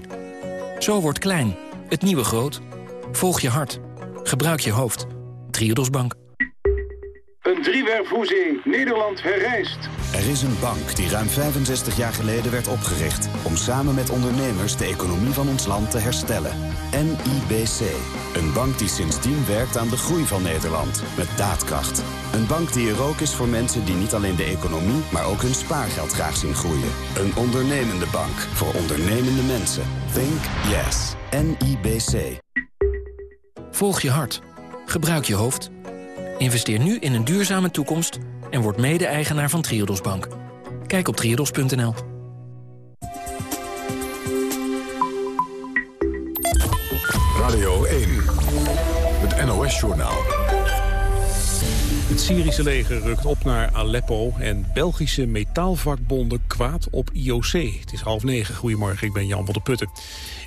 Zo wordt klein, het nieuwe groot. Volg je hart. Gebruik je hoofd. Triodos Bank. Een driewerfhoezing. Nederland herrijst. Er is een bank die ruim 65 jaar geleden werd opgericht... om samen met ondernemers de economie van ons land te herstellen. NIBC. Een bank die sindsdien werkt aan de groei van Nederland. Met daadkracht. Een bank die er ook is voor mensen die niet alleen de economie... maar ook hun spaargeld graag zien groeien. Een ondernemende bank voor ondernemende mensen. Think yes. NIBC. Volg je hart. Gebruik je hoofd. Investeer nu in een duurzame toekomst en word mede-eigenaar van Triodos Bank. Kijk op triodos.nl. Radio 1, het NOS-journaal. Het Syrische leger rukt op naar Aleppo en Belgische metaalvakbonden kwaad op IOC. Het is half negen. Goedemorgen, ik ben Jan van der Putten.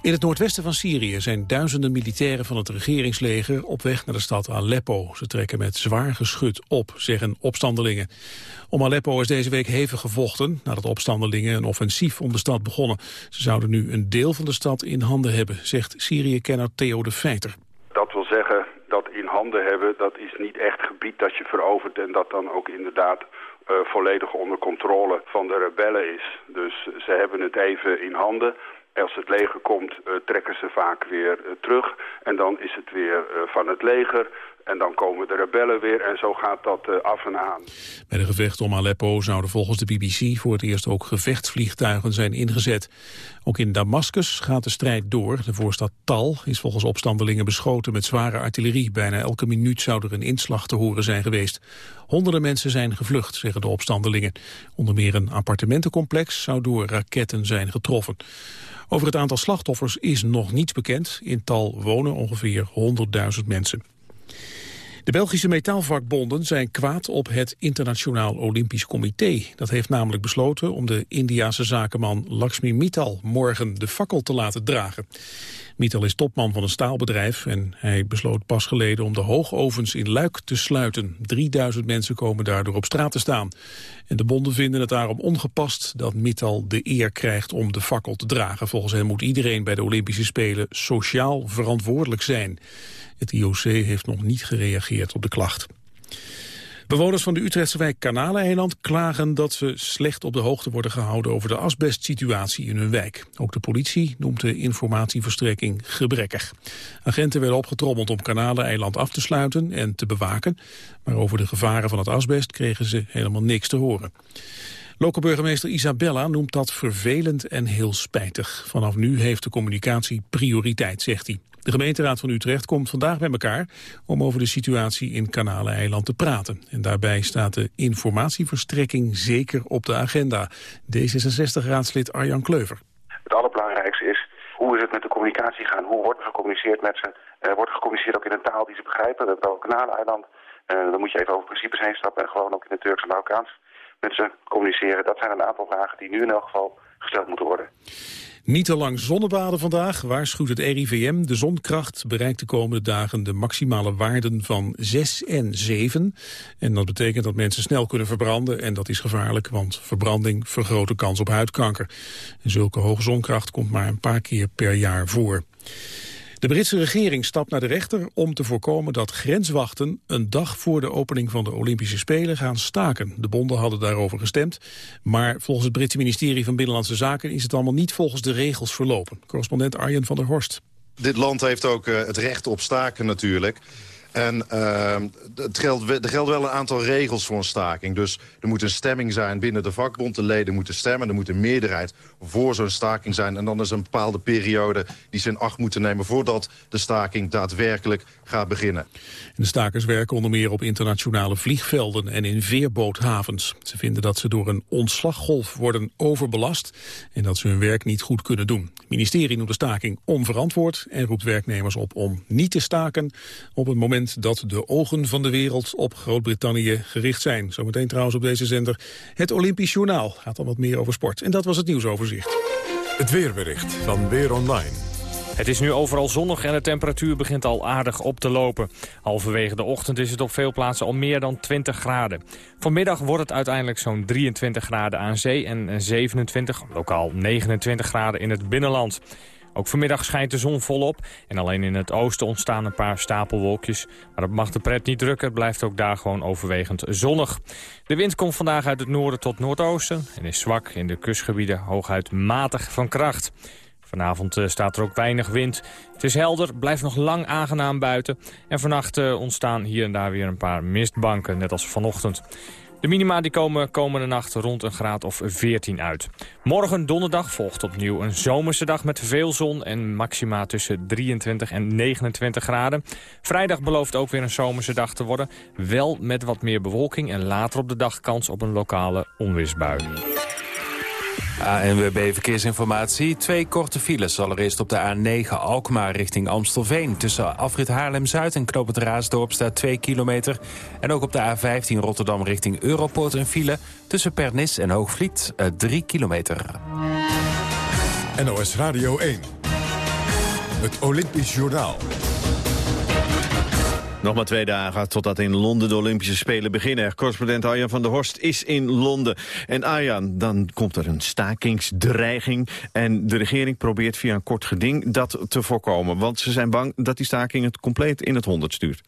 In het noordwesten van Syrië zijn duizenden militairen van het regeringsleger op weg naar de stad Aleppo. Ze trekken met zwaar geschut op, zeggen opstandelingen. Om Aleppo is deze week hevig gevochten nadat opstandelingen een offensief om de stad begonnen. Ze zouden nu een deel van de stad in handen hebben, zegt Syrië-kenner Theo de Feiter. Wil zeggen dat in handen hebben, dat is niet echt gebied dat je verovert en dat dan ook inderdaad uh, volledig onder controle van de rebellen is. Dus ze hebben het even in handen. Als het leger komt, uh, trekken ze vaak weer uh, terug. En dan is het weer van het leger. En dan komen de rebellen weer en zo gaat dat af en aan. Bij de gevechten om Aleppo zouden volgens de BBC voor het eerst ook gevechtsvliegtuigen zijn ingezet. Ook in Damascus gaat de strijd door. De voorstad Tal is volgens opstandelingen beschoten met zware artillerie. Bijna elke minuut zou er een inslag te horen zijn geweest. Honderden mensen zijn gevlucht, zeggen de opstandelingen. Onder meer een appartementencomplex zou door raketten zijn getroffen. Over het aantal slachtoffers is nog niets bekend. In Tal wonen ongeveer 100.000 mensen. De Belgische metaalvakbonden zijn kwaad op het Internationaal Olympisch Comité. Dat heeft namelijk besloten om de Indiase zakenman Lakshmi Mittal morgen de fakkel te laten dragen. Mittal is topman van een staalbedrijf en hij besloot pas geleden om de hoogovens in Luik te sluiten. 3000 mensen komen daardoor op straat te staan. En de bonden vinden het daarom ongepast dat Mittal de eer krijgt om de fakkel te dragen. Volgens hen moet iedereen bij de Olympische Spelen sociaal verantwoordelijk zijn. Het IOC heeft nog niet gereageerd op de klacht. Bewoners van de Utrechtse wijk Kanaleiland klagen dat ze slecht op de hoogte worden gehouden over de asbestsituatie in hun wijk. Ook de politie noemt de informatieverstrekking gebrekkig. Agenten werden opgetrommeld om Kanaleiland af te sluiten en te bewaken, maar over de gevaren van het asbest kregen ze helemaal niks te horen. Lokale burgemeester Isabella noemt dat vervelend en heel spijtig. Vanaf nu heeft de communicatie prioriteit, zegt hij. De gemeenteraad van Utrecht komt vandaag bij elkaar om over de situatie in Kanaleiland te praten. En daarbij staat de informatieverstrekking zeker op de agenda. D66-raadslid Arjan Kleuver. Het allerbelangrijkste is hoe is het met de communicatie gaan? Hoe wordt er gecommuniceerd met ze? Uh, wordt er gecommuniceerd ook in een taal die ze begrijpen? Dat wel Kanaleiland. Uh, dan moet je even over principes heen stappen en gewoon ook in het Turks en Marokkaans met ze communiceren. Dat zijn een aantal vragen die nu in elk geval gesteld moeten worden. Niet te lang zonnebaden vandaag, waarschuwt het RIVM. De zonkracht bereikt de komende dagen de maximale waarden van 6 en 7. En dat betekent dat mensen snel kunnen verbranden. En dat is gevaarlijk, want verbranding vergroot de kans op huidkanker. En zulke hoge zonkracht komt maar een paar keer per jaar voor. De Britse regering stapt naar de rechter om te voorkomen dat grenswachten een dag voor de opening van de Olympische Spelen gaan staken. De bonden hadden daarover gestemd, maar volgens het Britse ministerie van Binnenlandse Zaken is het allemaal niet volgens de regels verlopen. Correspondent Arjen van der Horst. Dit land heeft ook uh, het recht op staken natuurlijk. En uh, het geldt, er gelden wel een aantal regels voor een staking. Dus er moet een stemming zijn binnen de vakbond. De leden moeten stemmen. Er moet een meerderheid voor zo'n staking zijn. En dan is een bepaalde periode die ze in acht moeten nemen... voordat de staking daadwerkelijk gaat beginnen. De stakers werken onder meer op internationale vliegvelden en in veerboothavens. Ze vinden dat ze door een ontslaggolf worden overbelast en dat ze hun werk niet goed kunnen doen. Het ministerie noemt de staking onverantwoord en roept werknemers op om niet te staken op het moment dat de ogen van de wereld op Groot-Brittannië gericht zijn. Zometeen trouwens op deze zender het Olympisch Journaal. Gaat al wat meer over sport. En dat was het nieuwsoverzicht. Het weerbericht van Weer Online. Het is nu overal zonnig en de temperatuur begint al aardig op te lopen. Halverwege de ochtend is het op veel plaatsen al meer dan 20 graden. Vanmiddag wordt het uiteindelijk zo'n 23 graden aan zee en 27, lokaal 29 graden in het binnenland. Ook vanmiddag schijnt de zon volop en alleen in het oosten ontstaan een paar stapelwolkjes. Maar dat mag de pret niet drukken, het blijft ook daar gewoon overwegend zonnig. De wind komt vandaag uit het noorden tot noordoosten en is zwak in de kustgebieden hooguit matig van kracht. Vanavond eh, staat er ook weinig wind. Het is helder, blijft nog lang aangenaam buiten. En vannacht eh, ontstaan hier en daar weer een paar mistbanken, net als vanochtend. De minima die komen komende nacht rond een graad of 14 uit. Morgen donderdag volgt opnieuw een zomerse dag met veel zon en maxima tussen 23 en 29 graden. Vrijdag belooft ook weer een zomerse dag te worden. Wel met wat meer bewolking en later op de dag kans op een lokale onweersbui. ANWB Verkeersinformatie. Twee korte files. Allereerst op de A9 Alkmaar richting Amstelveen. Tussen Afrit Haarlem-Zuid en Knoop Raasdorp staat 2 kilometer. En ook op de A15 Rotterdam richting Europoort een file. Tussen Pernis en Hoogvliet 3 eh, kilometer. NOS Radio 1. Het Olympisch Journaal. Nog maar twee dagen totdat in Londen de Olympische Spelen beginnen. Correspondent Arjan van der Horst is in Londen. En Arjan, dan komt er een stakingsdreiging. En de regering probeert via een kort geding dat te voorkomen. Want ze zijn bang dat die staking het compleet in het honderd stuurt.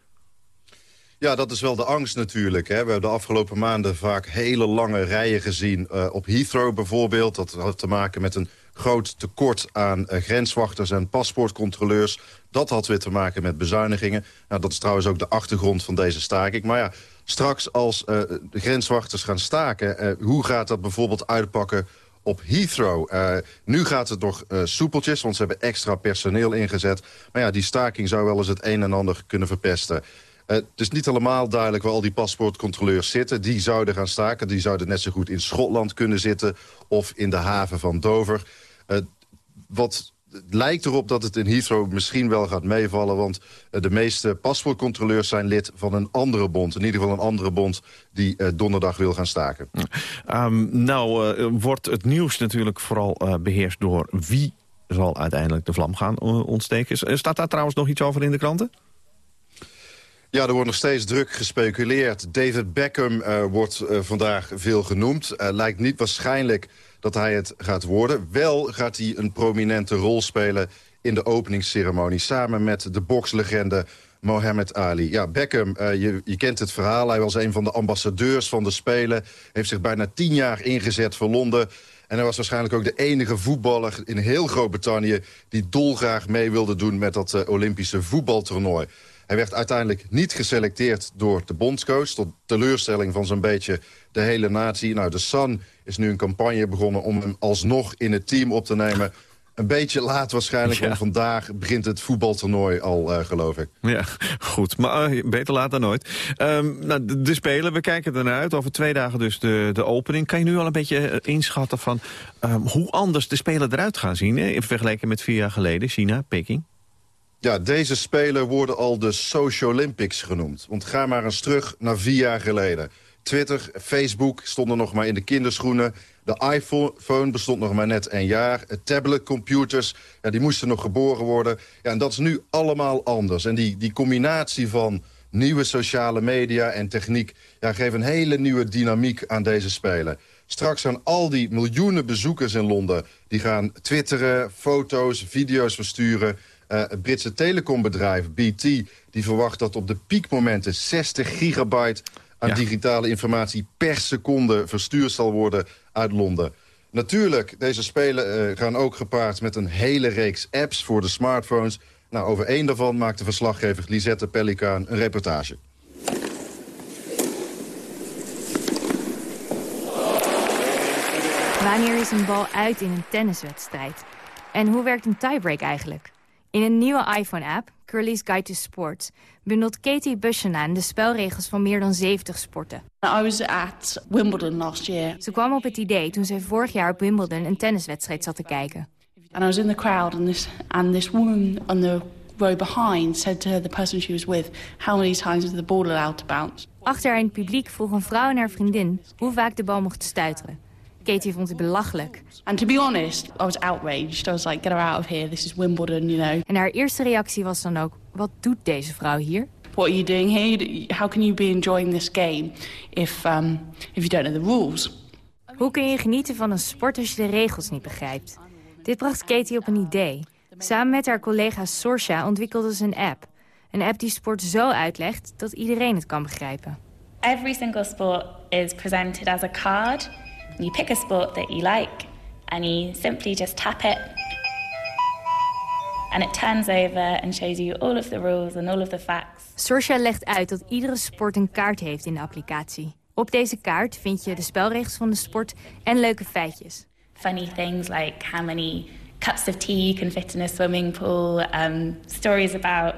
Ja, dat is wel de angst natuurlijk. Hè. We hebben de afgelopen maanden vaak hele lange rijen gezien. Uh, op Heathrow bijvoorbeeld. Dat had te maken met een groot tekort aan uh, grenswachters en paspoortcontroleurs. Dat had weer te maken met bezuinigingen. Nou, dat is trouwens ook de achtergrond van deze staking. Maar ja, straks als uh, de grenswachters gaan staken... hoe gaat dat bijvoorbeeld uitpakken op Heathrow. Nu gaat het nog soepeltjes, want ze hebben extra personeel ingezet. Maar ja, die staking zou wel eens het een en ander kunnen verpesten. Uh, het is niet helemaal duidelijk waar al die paspoortcontroleurs zitten. Die zouden gaan staken. Die zouden net zo goed in Schotland kunnen zitten... of in de haven van Dover. Uh, wat lijkt erop dat het in Heathrow misschien wel gaat meevallen... want uh, de meeste paspoortcontroleurs zijn lid van een andere bond. In ieder geval een andere bond die donderdag wil gaan staken. Um, nou wordt het nieuws natuurlijk vooral beheerst door wie zal uiteindelijk de vlam gaan ontsteken. Staat daar trouwens nog iets over in de kranten? Ja, er wordt nog steeds druk gespeculeerd. David Beckham uh, wordt uh, vandaag veel genoemd. Uh, lijkt niet waarschijnlijk dat hij het gaat worden. Wel gaat hij een prominente rol spelen in de openingsceremonie... samen met de bokslegende Mohammed Ali. Ja, Beckham, je, je, kent het verhaal. Hij was een van de ambassadeurs van de Spelen. Heeft zich bijna tien jaar ingezet voor Londen. En hij was waarschijnlijk ook de enige voetballer in heel Groot-Brittannië... die dolgraag mee wilde doen met dat Olympische voetbaltoernooi. Hij werd uiteindelijk niet geselecteerd door de bondscoach... tot teleurstelling van zo'n beetje de hele natie. Nou, de Sun is nu een campagne begonnen om hem alsnog in het team op te nemen... Een beetje laat waarschijnlijk, ja. want vandaag begint het voetbaltoernooi al, uh, geloof ik. Ja, goed. Maar uh, beter laat dan nooit. Um, nou, de, de, Spelen, we kijken ernaar uit. Over twee dagen dus de, de opening. Kan je nu al een beetje uh, inschatten van um, hoe anders de Spelen eruit gaan zien... Hè, in vergelijking met vier jaar geleden, China, Peking? Ja, deze Spelen worden al de Social Olympics genoemd. Want ga maar eens terug naar vier jaar geleden. Twitter, Facebook stonden nog maar in de kinderschoenen. De iPhone bestond nog maar net een jaar. Tabletcomputers, ja, die moesten nog geboren worden. Ja, en dat is nu allemaal anders. En die, die combinatie van nieuwe sociale media en techniek... Ja, geeft een hele nieuwe dynamiek aan deze Spelen. Straks gaan al die miljoenen bezoekers in Londen... die gaan twitteren, foto's, video's versturen... Uh, het Britse telecombedrijf BT die verwacht dat op de piekmomenten 60 gigabyte aan ja. digitale informatie per seconde verstuurd zal worden uit Londen. Natuurlijk, deze spelen uh, gaan ook gepaard met een hele reeks apps voor de smartphones. Nou, over één daarvan maakte verslaggever Lisette Pellicaan een reportage. Wanneer is een bal uit in een tenniswedstrijd? En hoe werkt een tiebreak eigenlijk? In een nieuwe iPhone-app, Curly's Guide to Sports... bundelt Katie Buchanan de spelregels van meer dan 70 sporten. I was at Wimbledon last year. Ze kwam op het idee toen zij vorig jaar op Wimbledon een tenniswedstrijd zat te kijken. And I was in the crowd and this, and this woman on the row behind said to the person she was with... how many times is the ball allowed to bounce? Achter haar in het publiek vroeg een vrouw en haar vriendin hoe vaak de bal mocht stuiteren. Katie vond het belachelijk. And to be honest, I was outraged. I was like, get her out of here. This is Wimbledon, you know. En haar eerste reactie was dan ook, wat doet deze vrouw hier? What are you doing here? How can you be enjoying this game if, um, if you don't know the rules? Hoe kun je genieten van een sport als je de regels niet begrijpt? Dit bracht Katie op een idee. Samen met haar collega Sorsha ontwikkelde ze een app. Een app die sport zo uitlegt dat iedereen het kan begrijpen. Every single sport is presented as a card. You pick a sport that you like and you simply just tap it. And it turns over and shows you all of the rules and all of the facts. Sorsha legt uit dat iedere sport een kaart heeft in de applicatie. Op deze kaart vind je de spelregels van de sport en leuke feitjes. Funny things like how many cups of tea you can fit in a swimming pool. Um, stories about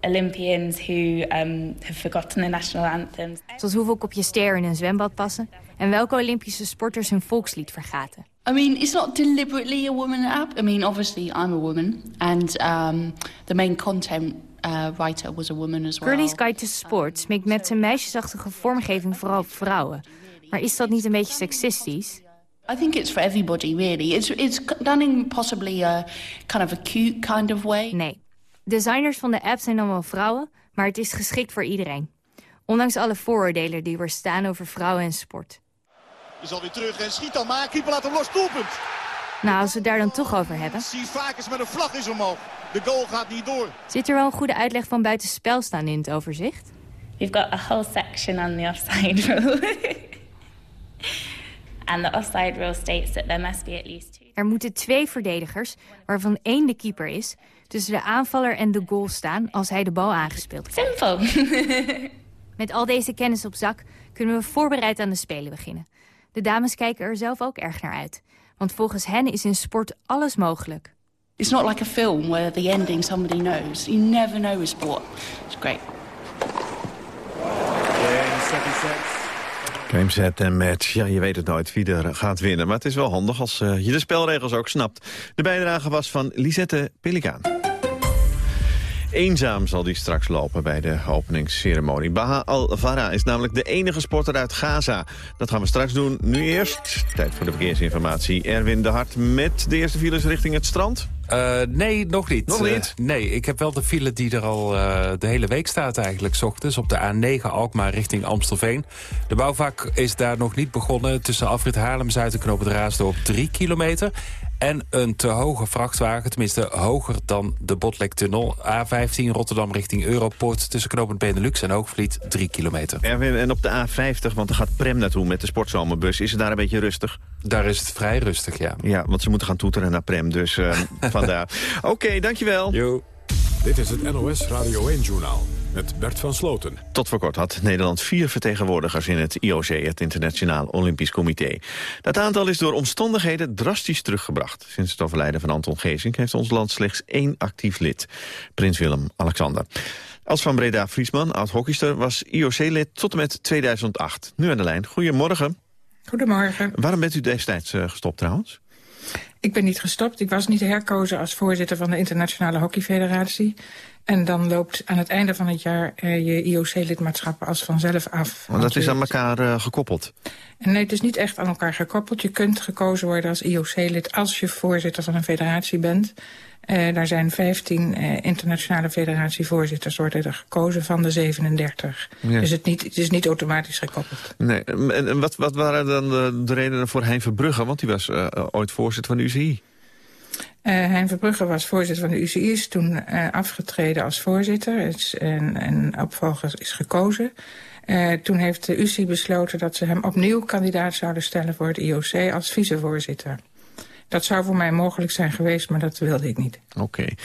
Olympians who um, have forgotten the national anthems. Zoals hoeveel kopjes thee in een zwembad passen... en welke Olympische sporters hun volkslied vergaten. I mean, it's not deliberately a woman app. I mean, obviously, I'm a woman. And um, the main content uh, writer was a woman as well. Curly's Guide to Sport smikt met zijn meisjesachtige vormgeving vooral op vrouwen. Maar is dat niet een beetje seksistisch? I think it's for everybody, really. It's, it's done in possibly a kind of a cute kind of way. Nee. Designers van de app zijn wel vrouwen, maar het is geschikt voor iedereen. Ondanks alle vooroordelen die er staan over vrouwen en sport. Is alweer terug en schiet dan maar. Keeper laat hem los, doelpunt. Nou, als we het daar dan toch over hebben... Sivakis met een vlag is omhoog. De goal gaat niet door. Zit er wel een goede uitleg van buitenspel staan in het overzicht? We've got a whole section on the offside rule. And the offside rule states that there must be at least two. Er moeten twee verdedigers, waarvan één de keeper is... tussen de aanvaller en de goal staan als hij de bal aangespeeld krijgt. Simpel. Met al deze kennis op zak kunnen we voorbereid aan de Spelen beginnen. De dames kijken er zelf ook erg naar uit. Want volgens hen is in sport alles mogelijk. It's not like a film where the ending somebody knows. You never know with sport. It's great. Game set en match. Ja, je weet het nooit wie er gaat winnen. Maar het is wel handig als uh, je de spelregels ook snapt. De bijdrage was van Lisette Pelikaan. Eenzaam zal die straks lopen bij de openingsceremonie. Baha Al-Vara is namelijk de enige sporter uit Gaza. Dat gaan we straks doen. Nu eerst, tijd voor de verkeersinformatie. Erwin de Hart met de eerste files richting het strand. Uh, nee, nog niet. Nog niet? Uh, nee, ik heb wel de file die er al uh, de hele week staat eigenlijk. S ochtends op de A9 Alkmaar richting Amstelveen. De bouwvak is daar nog niet begonnen. Tussen afrit Haarlem-Zuid en Knoop het Raasdorp 3 kilometer. En een te hoge vrachtwagen, tenminste hoger dan de Botlektunnel. A15 Rotterdam richting Europoort tussen knooppunt Benelux en Hoogvliet 3 kilometer. Erwin, en op de A50, want er gaat Prem naartoe met de sportzomerbus. Is het daar een beetje rustig? Daar is het vrij rustig, ja. Ja, want ze moeten gaan toeteren naar Prem, dus uh, vandaar. Oké, okay, dankjewel. Jo. Dit is het NOS Radio 1-journaal met Bert van Sloten. Tot voor kort had Nederland vier vertegenwoordigers in het IOC, het Internationaal Olympisch Comité. Dat aantal is door omstandigheden drastisch teruggebracht. Sinds het overlijden van Anton Geesink heeft ons land slechts één actief lid. Prins Willem-Alexander. Als van Breda Friesman, oud-hockeyster, was IOC-lid tot en met 2008. Nu aan de lijn. Goedemorgen. Goedemorgen. Waarom bent u destijds uh, gestopt trouwens? Ik ben niet gestopt. Ik was niet herkozen als voorzitter van de Internationale Hockeyfederatie. En dan loopt aan het einde van het jaar uh, je IOC-lidmaatschap als vanzelf af. Want dat is aan elkaar uh, gekoppeld? En nee, het is niet echt aan elkaar gekoppeld. Je kunt gekozen worden als IOC-lid als je voorzitter van een federatie bent. Uh, daar zijn 15 uh, internationale federatievoorzitters worden er gekozen van de 37. Ja. Dus het, niet, het is niet automatisch gekoppeld. Nee. En, en wat, wat waren dan de, de, redenen voor Hein Verbrugge? Want die was uh, ooit voorzitter van de UCI. Hein Verbrugge was voorzitter van de UCI, is toen afgetreden als voorzitter. Is, en, en opvolger is gekozen. toen heeft de UCI besloten dat ze hem opnieuw kandidaat zouden stellen voor het IOC als vicevoorzitter. Dat zou voor mij mogelijk zijn geweest, maar dat wilde ik niet. Oké. Okay.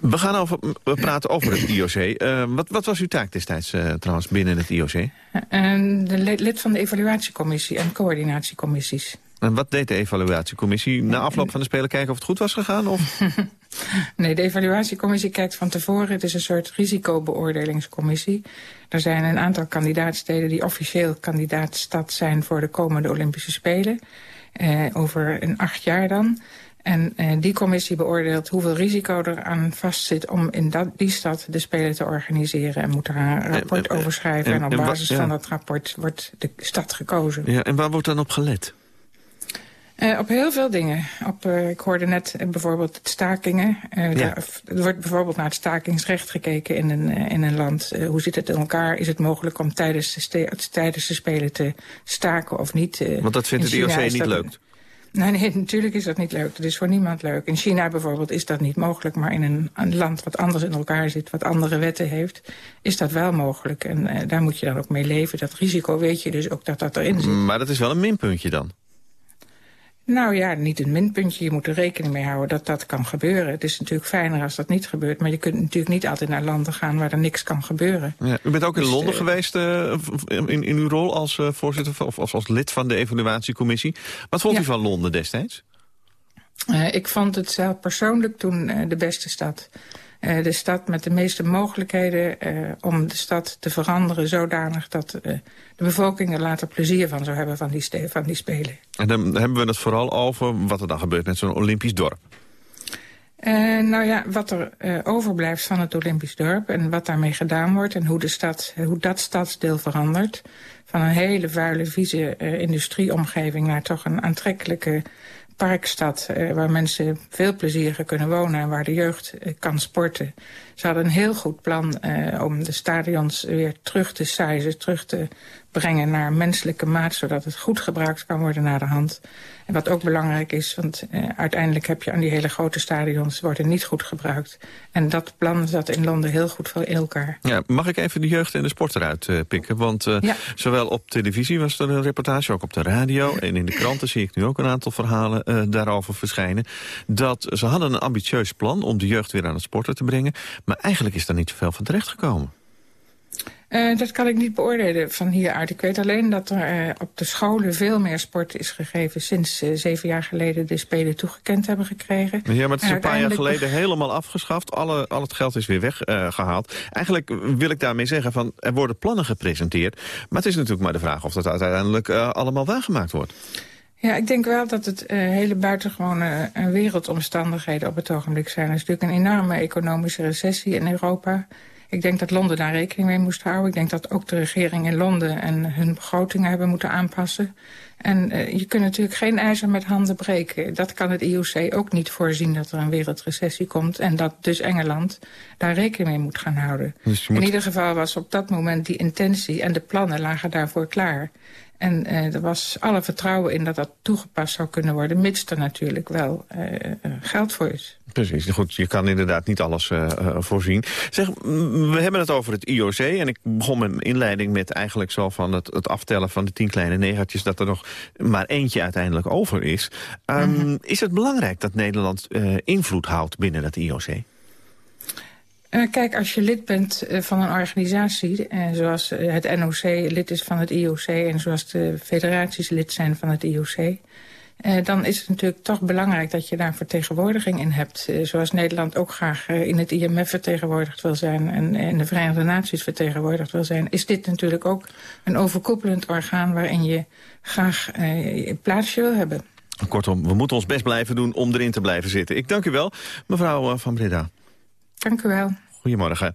We gaan over, we praten over het IOC. Uh, wat, wat, was uw taak destijds uh, trouwens binnen het IOC? de lid van de evaluatiecommissie en coördinatiecommissies. En wat deed de evaluatiecommissie? Na afloop van de Spelen kijken of het goed was gegaan? Of? nee, de evaluatiecommissie kijkt van tevoren. Het is een soort risicobeoordelingscommissie. Er zijn een aantal kandidaatsteden die officieel kandidaatstad zijn... voor de komende Olympische Spelen. Uh, over een acht jaar dan. En uh, die commissie beoordeelt hoeveel risico er aan vastzit... om in dat, die stad de Spelen te organiseren. En moet er een rapport over schrijven. En, en op basis ja. van dat rapport wordt de stad gekozen. Ja, en waar wordt dan op gelet? Uh, op heel veel dingen. Op, uh, ik hoorde net uh, bijvoorbeeld het stakingen. Ja. Daar, er wordt bijvoorbeeld naar het stakingsrecht gekeken in een, in een land. hoe zit het in elkaar? Is het mogelijk om tijdens de, tijdens de Spelen te staken of niet? Want dat vindt het IOC niet dat, leuk? Nee, nee, natuurlijk is dat niet leuk. Dat is voor niemand leuk. In China bijvoorbeeld is dat niet mogelijk. Maar in een, een land wat anders in elkaar zit, wat andere wetten heeft... is dat wel mogelijk. En daar moet je dan ook mee leven. Dat risico weet je dus ook dat dat erin zit. Maar dat is wel een minpuntje dan? Nou ja, niet een minpuntje. Je moet er rekening mee houden dat dat kan gebeuren. Het is natuurlijk fijner als dat niet gebeurt. Maar je kunt natuurlijk niet altijd naar landen gaan waar er niks kan gebeuren. Ja, u bent ook in dus, Londen uh, geweest uh, in, in uw rol als uh, voorzitter of als, als lid van de evaluatiecommissie. Wat vond ja. u van Londen destijds? ik vond het zelf persoonlijk toen de beste stad. Uh, de stad met de meeste mogelijkheden uh, om de stad te veranderen... zodanig dat uh, de bevolking er later plezier van zou hebben van die, van die Spelen. En dan hebben we het vooral over wat er dan gebeurt met zo'n Olympisch dorp. nou ja, wat er overblijft van het Olympisch dorp... en wat daarmee gedaan wordt en hoe, de stad, hoe dat stadsdeel verandert... van een hele vuile, vieze industrieomgeving... naar toch een aantrekkelijke parkstad uh, waar mensen veel plezier kunnen wonen... en waar de jeugd uh, kan sporten. Ze hadden een heel goed plan uh, om de stadions weer terug te sizen... terug te brengen naar menselijke maat... zodat het goed gebruikt kan worden naar de hand. En wat ook belangrijk is, want uh, uiteindelijk heb je aan die hele grote stadions... worden niet goed gebruikt. En dat plan zat in Londen heel goed voor elkaar. Ja, mag ik even de jeugd en de sport eruit uh, pikken? Want uh, ja. zowel op televisie was er een reportage, ook op de radio... en in de kranten zie ik nu ook een aantal verhalen daarover verschijnen... dat ze hadden een ambitieus plan om de jeugd weer aan het sporten te brengen... maar eigenlijk is daar niet zoveel van terechtgekomen. Uh, dat kan ik niet beoordelen van hieruit. Ik weet alleen dat er uh, op de scholen veel meer sport is gegeven... sinds uh, zeven jaar geleden de Spelen toegekend hebben gekregen. Ja, maar het is een paar jaar geleden helemaal afgeschaft. Alle, al het geld is weer weggehaald. Eigenlijk wil ik daarmee zeggen van er worden plannen gepresenteerd. Maar het is natuurlijk maar de vraag of dat uiteindelijk allemaal waargemaakt wordt. Ja, ik denk wel dat het uh, hele buitengewone uh, wereldomstandigheden op het ogenblik zijn. Er is natuurlijk een enorme economische recessie in Europa. Ik denk dat Londen daar rekening mee moest houden. Ik denk dat ook de regering in Londen en hun begrotingen hebben moeten aanpassen. En uh, je kunt natuurlijk geen ijzer met handen breken. Dat kan het IOC ook niet voorzien dat er een wereldrecessie komt. En dat dus Engeland daar rekening mee moet gaan houden. Dus moet... In ieder geval was op dat moment die intentie en de plannen lagen daarvoor klaar. En uh, er was alle vertrouwen in dat dat toegepast zou kunnen worden... mits er natuurlijk wel uh, geld voor is. Precies, goed, je kan inderdaad niet alles uh, voorzien. Zeg, we hebben het over het IOC en ik begon mijn inleiding met eigenlijk zo van het, het aftellen van de tien kleine negertjes... dat er nog maar eentje uiteindelijk over is. Um, mm -hmm. Is het belangrijk dat Nederland invloed houdt binnen dat IOC? Uh, kijk, als je lid bent uh, van een organisatie, uh, zoals het NOC lid is van het IOC... en zoals de federaties lid zijn van het IOC... dan is het natuurlijk toch belangrijk dat je daar vertegenwoordiging in hebt. zoals Nederland ook graag in het IMF vertegenwoordigd wil zijn... en in de Verenigde Naties vertegenwoordigd wil zijn... is dit natuurlijk ook een overkoepelend orgaan... waarin je graag plaatsje wil hebben. Kortom, we moeten ons best blijven doen om erin te blijven zitten. Ik dank u wel, mevrouw Van Breda. Dank u wel. Goedemorgen.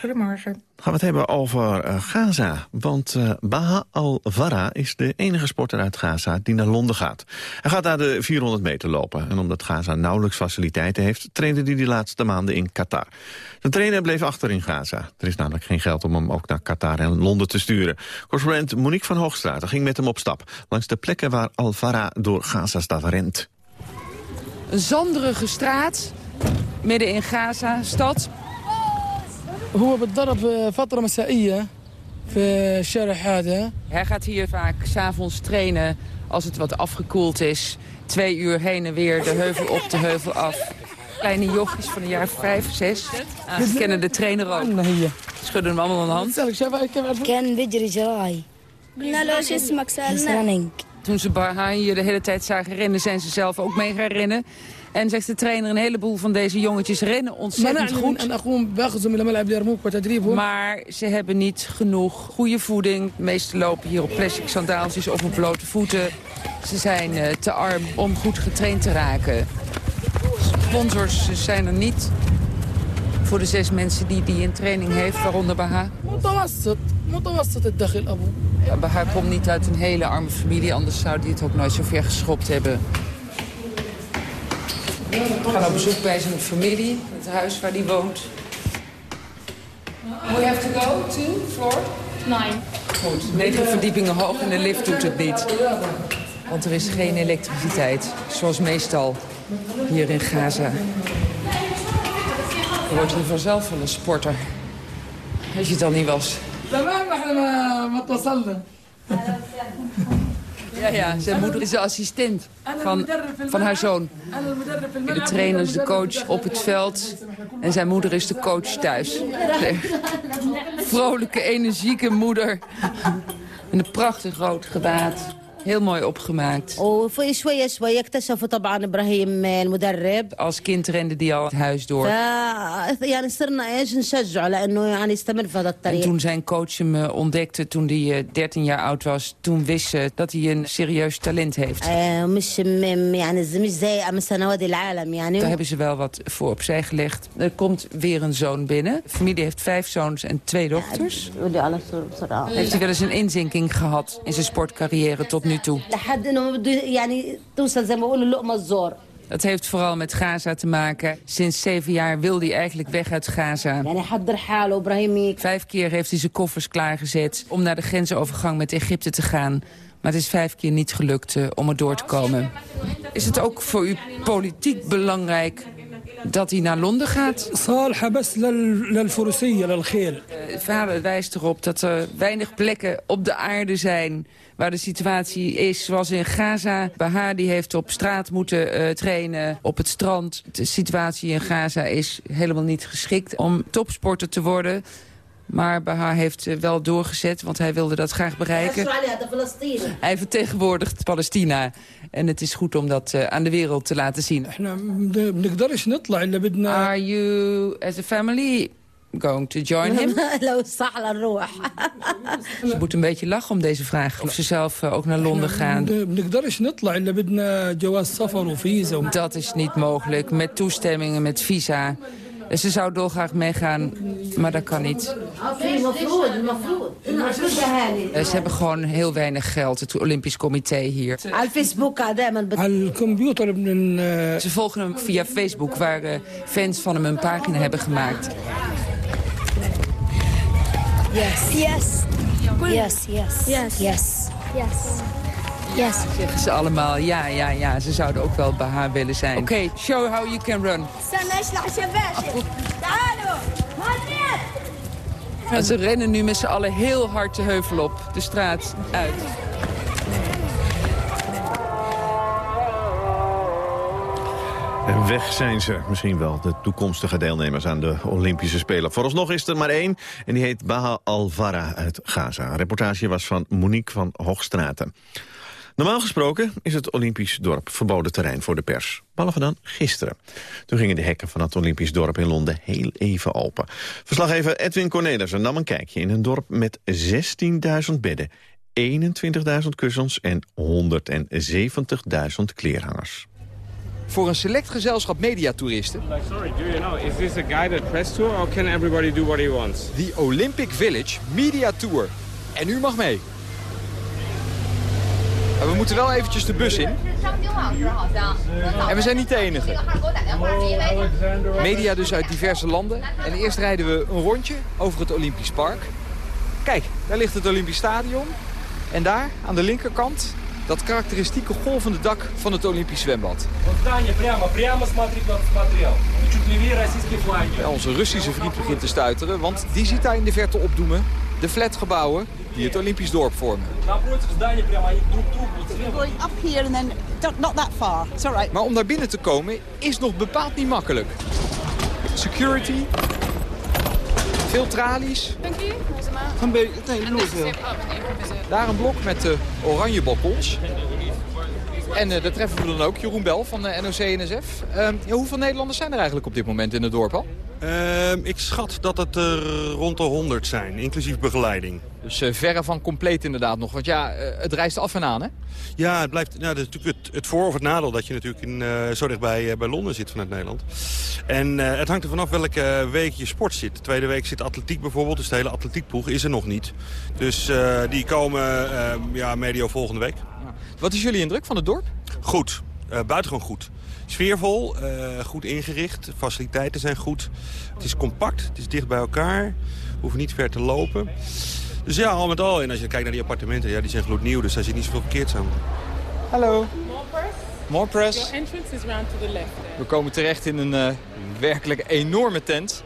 Goedemorgen. Gaan we het hebben over uh, Gaza. Want uh, Baha al-Wara is de enige sporter uit Gaza die naar Londen gaat. Hij gaat daar de 400 meter lopen. En omdat Gaza nauwelijks faciliteiten heeft... trainde hij de laatste maanden in Qatar. De trainer bleef achter in Gaza. Er is namelijk geen geld om hem ook naar Qatar en Londen te sturen. Correspondent Monique van Hoogstraat ging met hem op stap... langs de plekken waar al-Wara door Gaza-stad rent. Een zanderige straat midden in Gaza, stad. Hij gaat hier vaak s'avonds trainen als het wat afgekoeld is. Twee uur heen en weer, de heuvel op, de heuvel af. Kleine jochies van de jaar 5, 6. Ah, ze kennen de trainer ook. Schudden hem allemaal aan de hand. كان بيجري جراي قلنا له شو اسمك سألنا Toen ze Baha hier de hele tijd zagen rennen, zijn ze zelf ook mee gaan rennen. En zegt de trainer, een heleboel van deze jongetjes rennen ontzettend goed. Maar ze hebben niet genoeg goede voeding. De meesten lopen hier op plastic sandaaltjes of op blote voeten. Ze zijn eh, te arm om goed getraind te raken. Sponsors zijn er niet voor de zes mensen die die in training heeft, waaronder Baha. Baha komt niet uit een hele arme familie, anders zou die het ook nooit zo ver geschopt hebben. We gaan op bezoek bij zijn familie, het huis waar hij woont. We have to go to floor? Nine. Goed, negen verdiepingen hoog en de lift doet het niet. Want er is geen elektriciteit, zoals meestal hier in Gaza. Je wordt hier vanzelf wel een sporter. Als je het al niet was. Ja, ja, zijn moeder is de assistent van, van haar zoon. De trainer is de coach op het veld en zijn moeder is de coach thuis. Vrolijke, energieke moeder. En een prachtig rood gewaad. Heel mooi opgemaakt. Als kind rende die al het huis door. En toen zijn coach hem eh, ontdekte, toen hij eh, 13 jaar oud was... toen wist ze dat hij een serieus talent heeft. Daar hebben ze wel wat voor opzij gelegd. Er komt weer een zoon binnen. Familie heeft vijf zoons en twee dochters. Heeft hij wel eens een inzinking gehad in zijn sportcarrière tot nu dat toe? Het heeft vooral met Gaza te maken. Sinds zeven jaar wil hij eigenlijk weg uit Gaza. Vijf keer heeft hij zijn koffers klaargezet om naar de grensovergang met Egypte te gaan. Maar het is vijf keer niet gelukt eh, om er door te komen. Is het ook voor u politiek belangrijk dat hij naar Londen gaat? Eh, vader wijst erop dat er weinig plekken op de aarde zijn waar de situatie is zoals in Gaza. Bahadi heeft op straat moeten eh, trainen, op het strand. De situatie in Gaza is helemaal niet geschikt om topsporter te worden. Maar Baha heeft eh, wel doorgezet, want hij wilde dat graag bereiken. Hij vertegenwoordigt Palestina. En het is goed om dat eh, aan de wereld te laten zien. Are you, as a family, going to join him? ze moet een beetje lachen om deze vraag. Of ze zelf eh, ook naar Londen gaan. Dat is niet mogelijk. Met toestemmingen, met visa. Ze zou dolgraag meegaan, maar dat kan niet. Eh, ze hebben gewoon heel weinig geld, het Olympisch Comité hier. Ze volgen hem via Facebook, waar eh, fans van hem een pagina hebben gemaakt. Yes. Yes, yes. Yes. Yes. yes. Yes. Zeggen ze allemaal. Ja, ja, ja. Ze zouden ook wel bij haar willen zijn. Oké, show how you can run. En ze rennen nu met z'n allen heel hard de heuvel op, de straat uit. En weg zijn ze misschien wel, de toekomstige deelnemers aan de Olympische Spelen. Vooralsnog is er maar één en die heet Baha Alvara uit Gaza. Een reportage was van Monique van Hoogstraten. Normaal gesproken is het Olympisch dorp verboden terrein voor de pers. Behalve dan gisteren. Toen gingen de hekken van het Olympisch dorp in Londen heel even open. Verslaggever Edwin Cornelissen nam een kijkje in een dorp met 16.000 bedden, 21.000 kussens en 170.000 kleerhangers. Voor een select gezelschap mediatoeristen... Sorry, do you know, is this a guided press tour or can everybody do what he wants? The Olympic Village Media Tour. En u mag mee. Maar we moeten wel eventjes de bus in. En we zijn niet de enige. Media dus uit diverse landen. En eerst rijden we een rondje over het Olympisch Park. Kijk, daar ligt het Olympisch Stadion. En daar, aan de linkerkant, dat karakteristieke golvende dak van het Olympisch zwembad. Ja, onze Russische vriend begint te stuiteren, want die ziet daar in de verte opdoemen de flatgebouwen die het Olympisch dorp vormen. Going up here and then not that far. It's all right. Maar om daar binnen te komen is nog bepaald niet makkelijk. Security, veel tralies. Een beetje, nee. Daar een blok met de oranje balkons. En uh, daar treffen we dan ook Jeroen Bel van de NOC-NSF. Uh, ja, hoeveel Nederlanders zijn er eigenlijk op dit moment in het dorp al? Uh, ik schat dat het er rond de 100 zijn, inclusief begeleiding. Dus uh, verre van compleet inderdaad nog. Want ja, uh, het reist af en aan, hè? Ja, het blijft nou, dat is natuurlijk het, het voor- of het nadeel dat je natuurlijk in, zo dicht bij, bij Londen zit vanuit Nederland. En het hangt er vanaf welke week je sport zit. De tweede week zit atletiek bijvoorbeeld, dus de hele atletiekploeg is er nog niet. Dus die komen ja, medio volgende week. Wat is jullie indruk van het dorp? Goed, buitengewoon goed. Sfeervol, uh, goed ingericht, de faciliteiten zijn goed. Het is compact, het is dicht bij elkaar. We hoeven niet ver te lopen. Dus ja, al met al. En als je kijkt naar die appartementen, ja, die zijn gloednieuw. Dus daar zit niet zoveel verkeerd aan. Hallo. More press? More press. Your entrance is round to the left. There. We komen terecht in een uh, werkelijk enorme tent.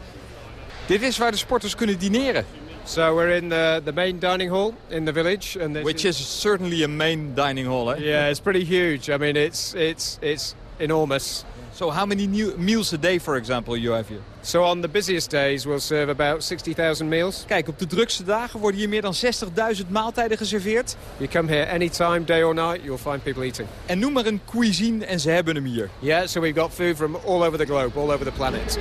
Dit is waar de sporters kunnen dineren. So we're in the, the main dining hall in the village. And Which is certainly a main dining hall, eh? Yeah, it's pretty huge. I mean, it's, it's, it's enormous. So how many meals a day, for example, you have here? So on the busiest days we'll serve about 60,000 meals. Kijk, op de drukste dagen worden hier meer dan 60.000 maaltijden geserveerd. You come here anytime, day or night, you'll find people eating. En noem maar een cuisine en ze hebben hem hier. Yeah, so we've got food from all over the globe, all over the planet.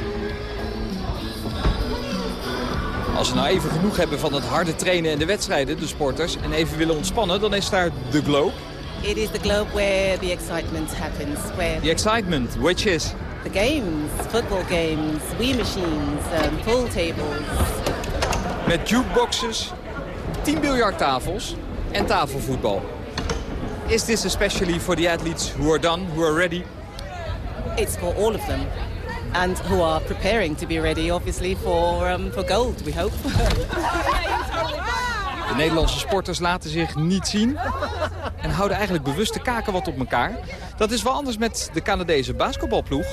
Als ze nou even genoeg hebben van het harde trainen en de wedstrijden, de sporters, en even willen ontspannen, dan is daar de Globe. It is the globe where the excitement happens. Where the excitement, which is? The games, football games, Wii machines, um, pool tables. Met jukeboxes, 10 biljarttafels en tafelvoetbal. Is this especially for the athletes who are done, who are ready? It's for all of them. And who are preparing to be ready, obviously, for, um, for gold, we hope. De Nederlandse sporters laten zich niet zien en houden eigenlijk bewust de kaken wat op elkaar. Dat is wel anders met de Canadese basketbalploeg.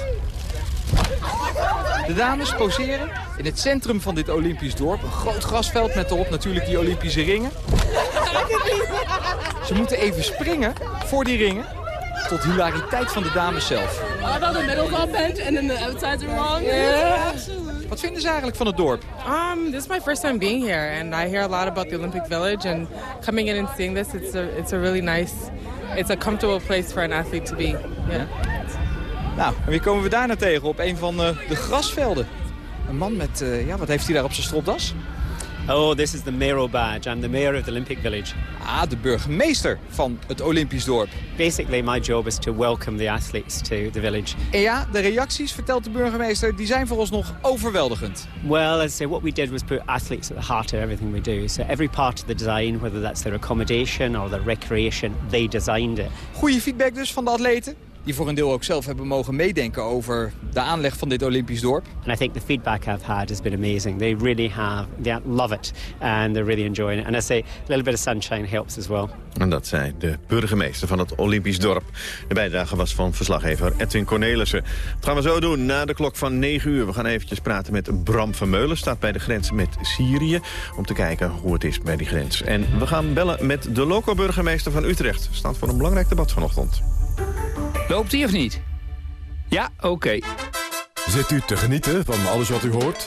De dames poseren in het centrum van dit Olympisch dorp. Een groot grasveld met erop natuurlijk die Olympische ringen. Ze moeten even springen voor die ringen. Tot hilariteit van de dames zelf. The middle's all bent and then the Wat vinden ze eigenlijk van het dorp? Um, this is my first time being here, and I hear a lot about the Olympic Village. And coming in and seeing this, it's a it's a really nice, it's a comfortable place for an athlete to be. Yeah. Nou, en wie komen we daar nou tegen? Op een van uh, de grasvelden. Een man met, uh, ja, wat heeft hij daar op zijn stropdas? Oh, this is the mayoral badge. I'm the mayor of the Olympic Village. Ah, de burgemeester van het Olympisch dorp. Basically, my job is to welcome the athletes to the village. En ja, de reacties, vertelt de burgemeester, die zijn voor ons nog overweldigend. Well, as I say, what we did was put athletes at the heart of everything we do. So every part of the design, whether that's their accommodation or their recreation, they designed it. Goeie feedback dus van de atleten die voor een deel ook zelf hebben mogen meedenken over de aanleg van dit Olympisch dorp. And I think the feedback I've had has been amazing. They really have, they love it and they're really enjoying it. And I say a little bit of sunshine helps as well. En dat zei de burgemeester van het Olympisch dorp. De bijdrage was van verslaggever Edwin Cornelissen. Dat gaan we zo doen na de klok van 9 uur. We gaan eventjes praten met Bram Vermeulen. Staat bij de grens met Syrië. Om te kijken hoe het is bij die grens. En we gaan bellen met de loco-burgemeester van Utrecht. Staat voor een belangrijk debat vanochtend. Loopt hij of niet? Ja, oké. Okay. Zit u te genieten van alles wat u hoort?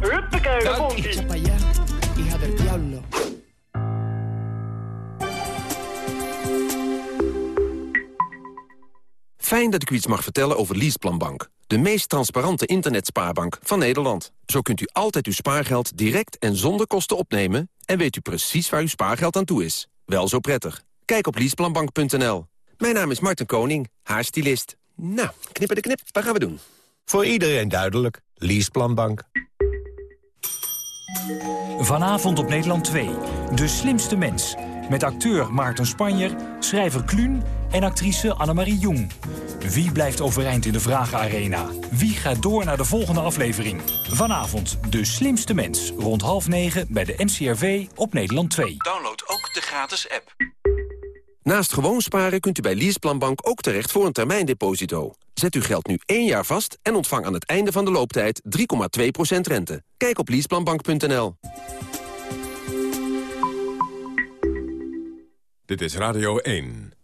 Huppakee, daar komt hij. Fijn dat ik u iets mag vertellen over Leaseplanbank. De meest transparante internetspaarbank van Nederland. Zo kunt u altijd uw spaargeld direct en zonder kosten opnemen... en weet u precies waar uw spaargeld aan toe is. Wel zo prettig. Kijk op leaseplanbank.nl. Mijn naam is Martin Koning, haar stylist. Nou, knippen de knip, wat gaan we doen? Voor iedereen duidelijk. Leaseplanbank. Vanavond op Nederland 2. De slimste mens. Met acteur Maarten Spanjer, schrijver Kluun en actrice Annemarie Jong. Wie blijft overeind in de Vragenarena? Wie gaat door naar de volgende aflevering? Vanavond De Slimste Mens. Rond half negen bij de NCRV op Nederland 2. Download ook de gratis app. Naast gewoon sparen kunt u bij Leaseplanbank ook terecht voor een termijndeposito. Zet uw geld nu één jaar vast en ontvang aan het einde van de looptijd 3,2% rente. Kijk op leaseplanbank.nl. Dit is Radio 1.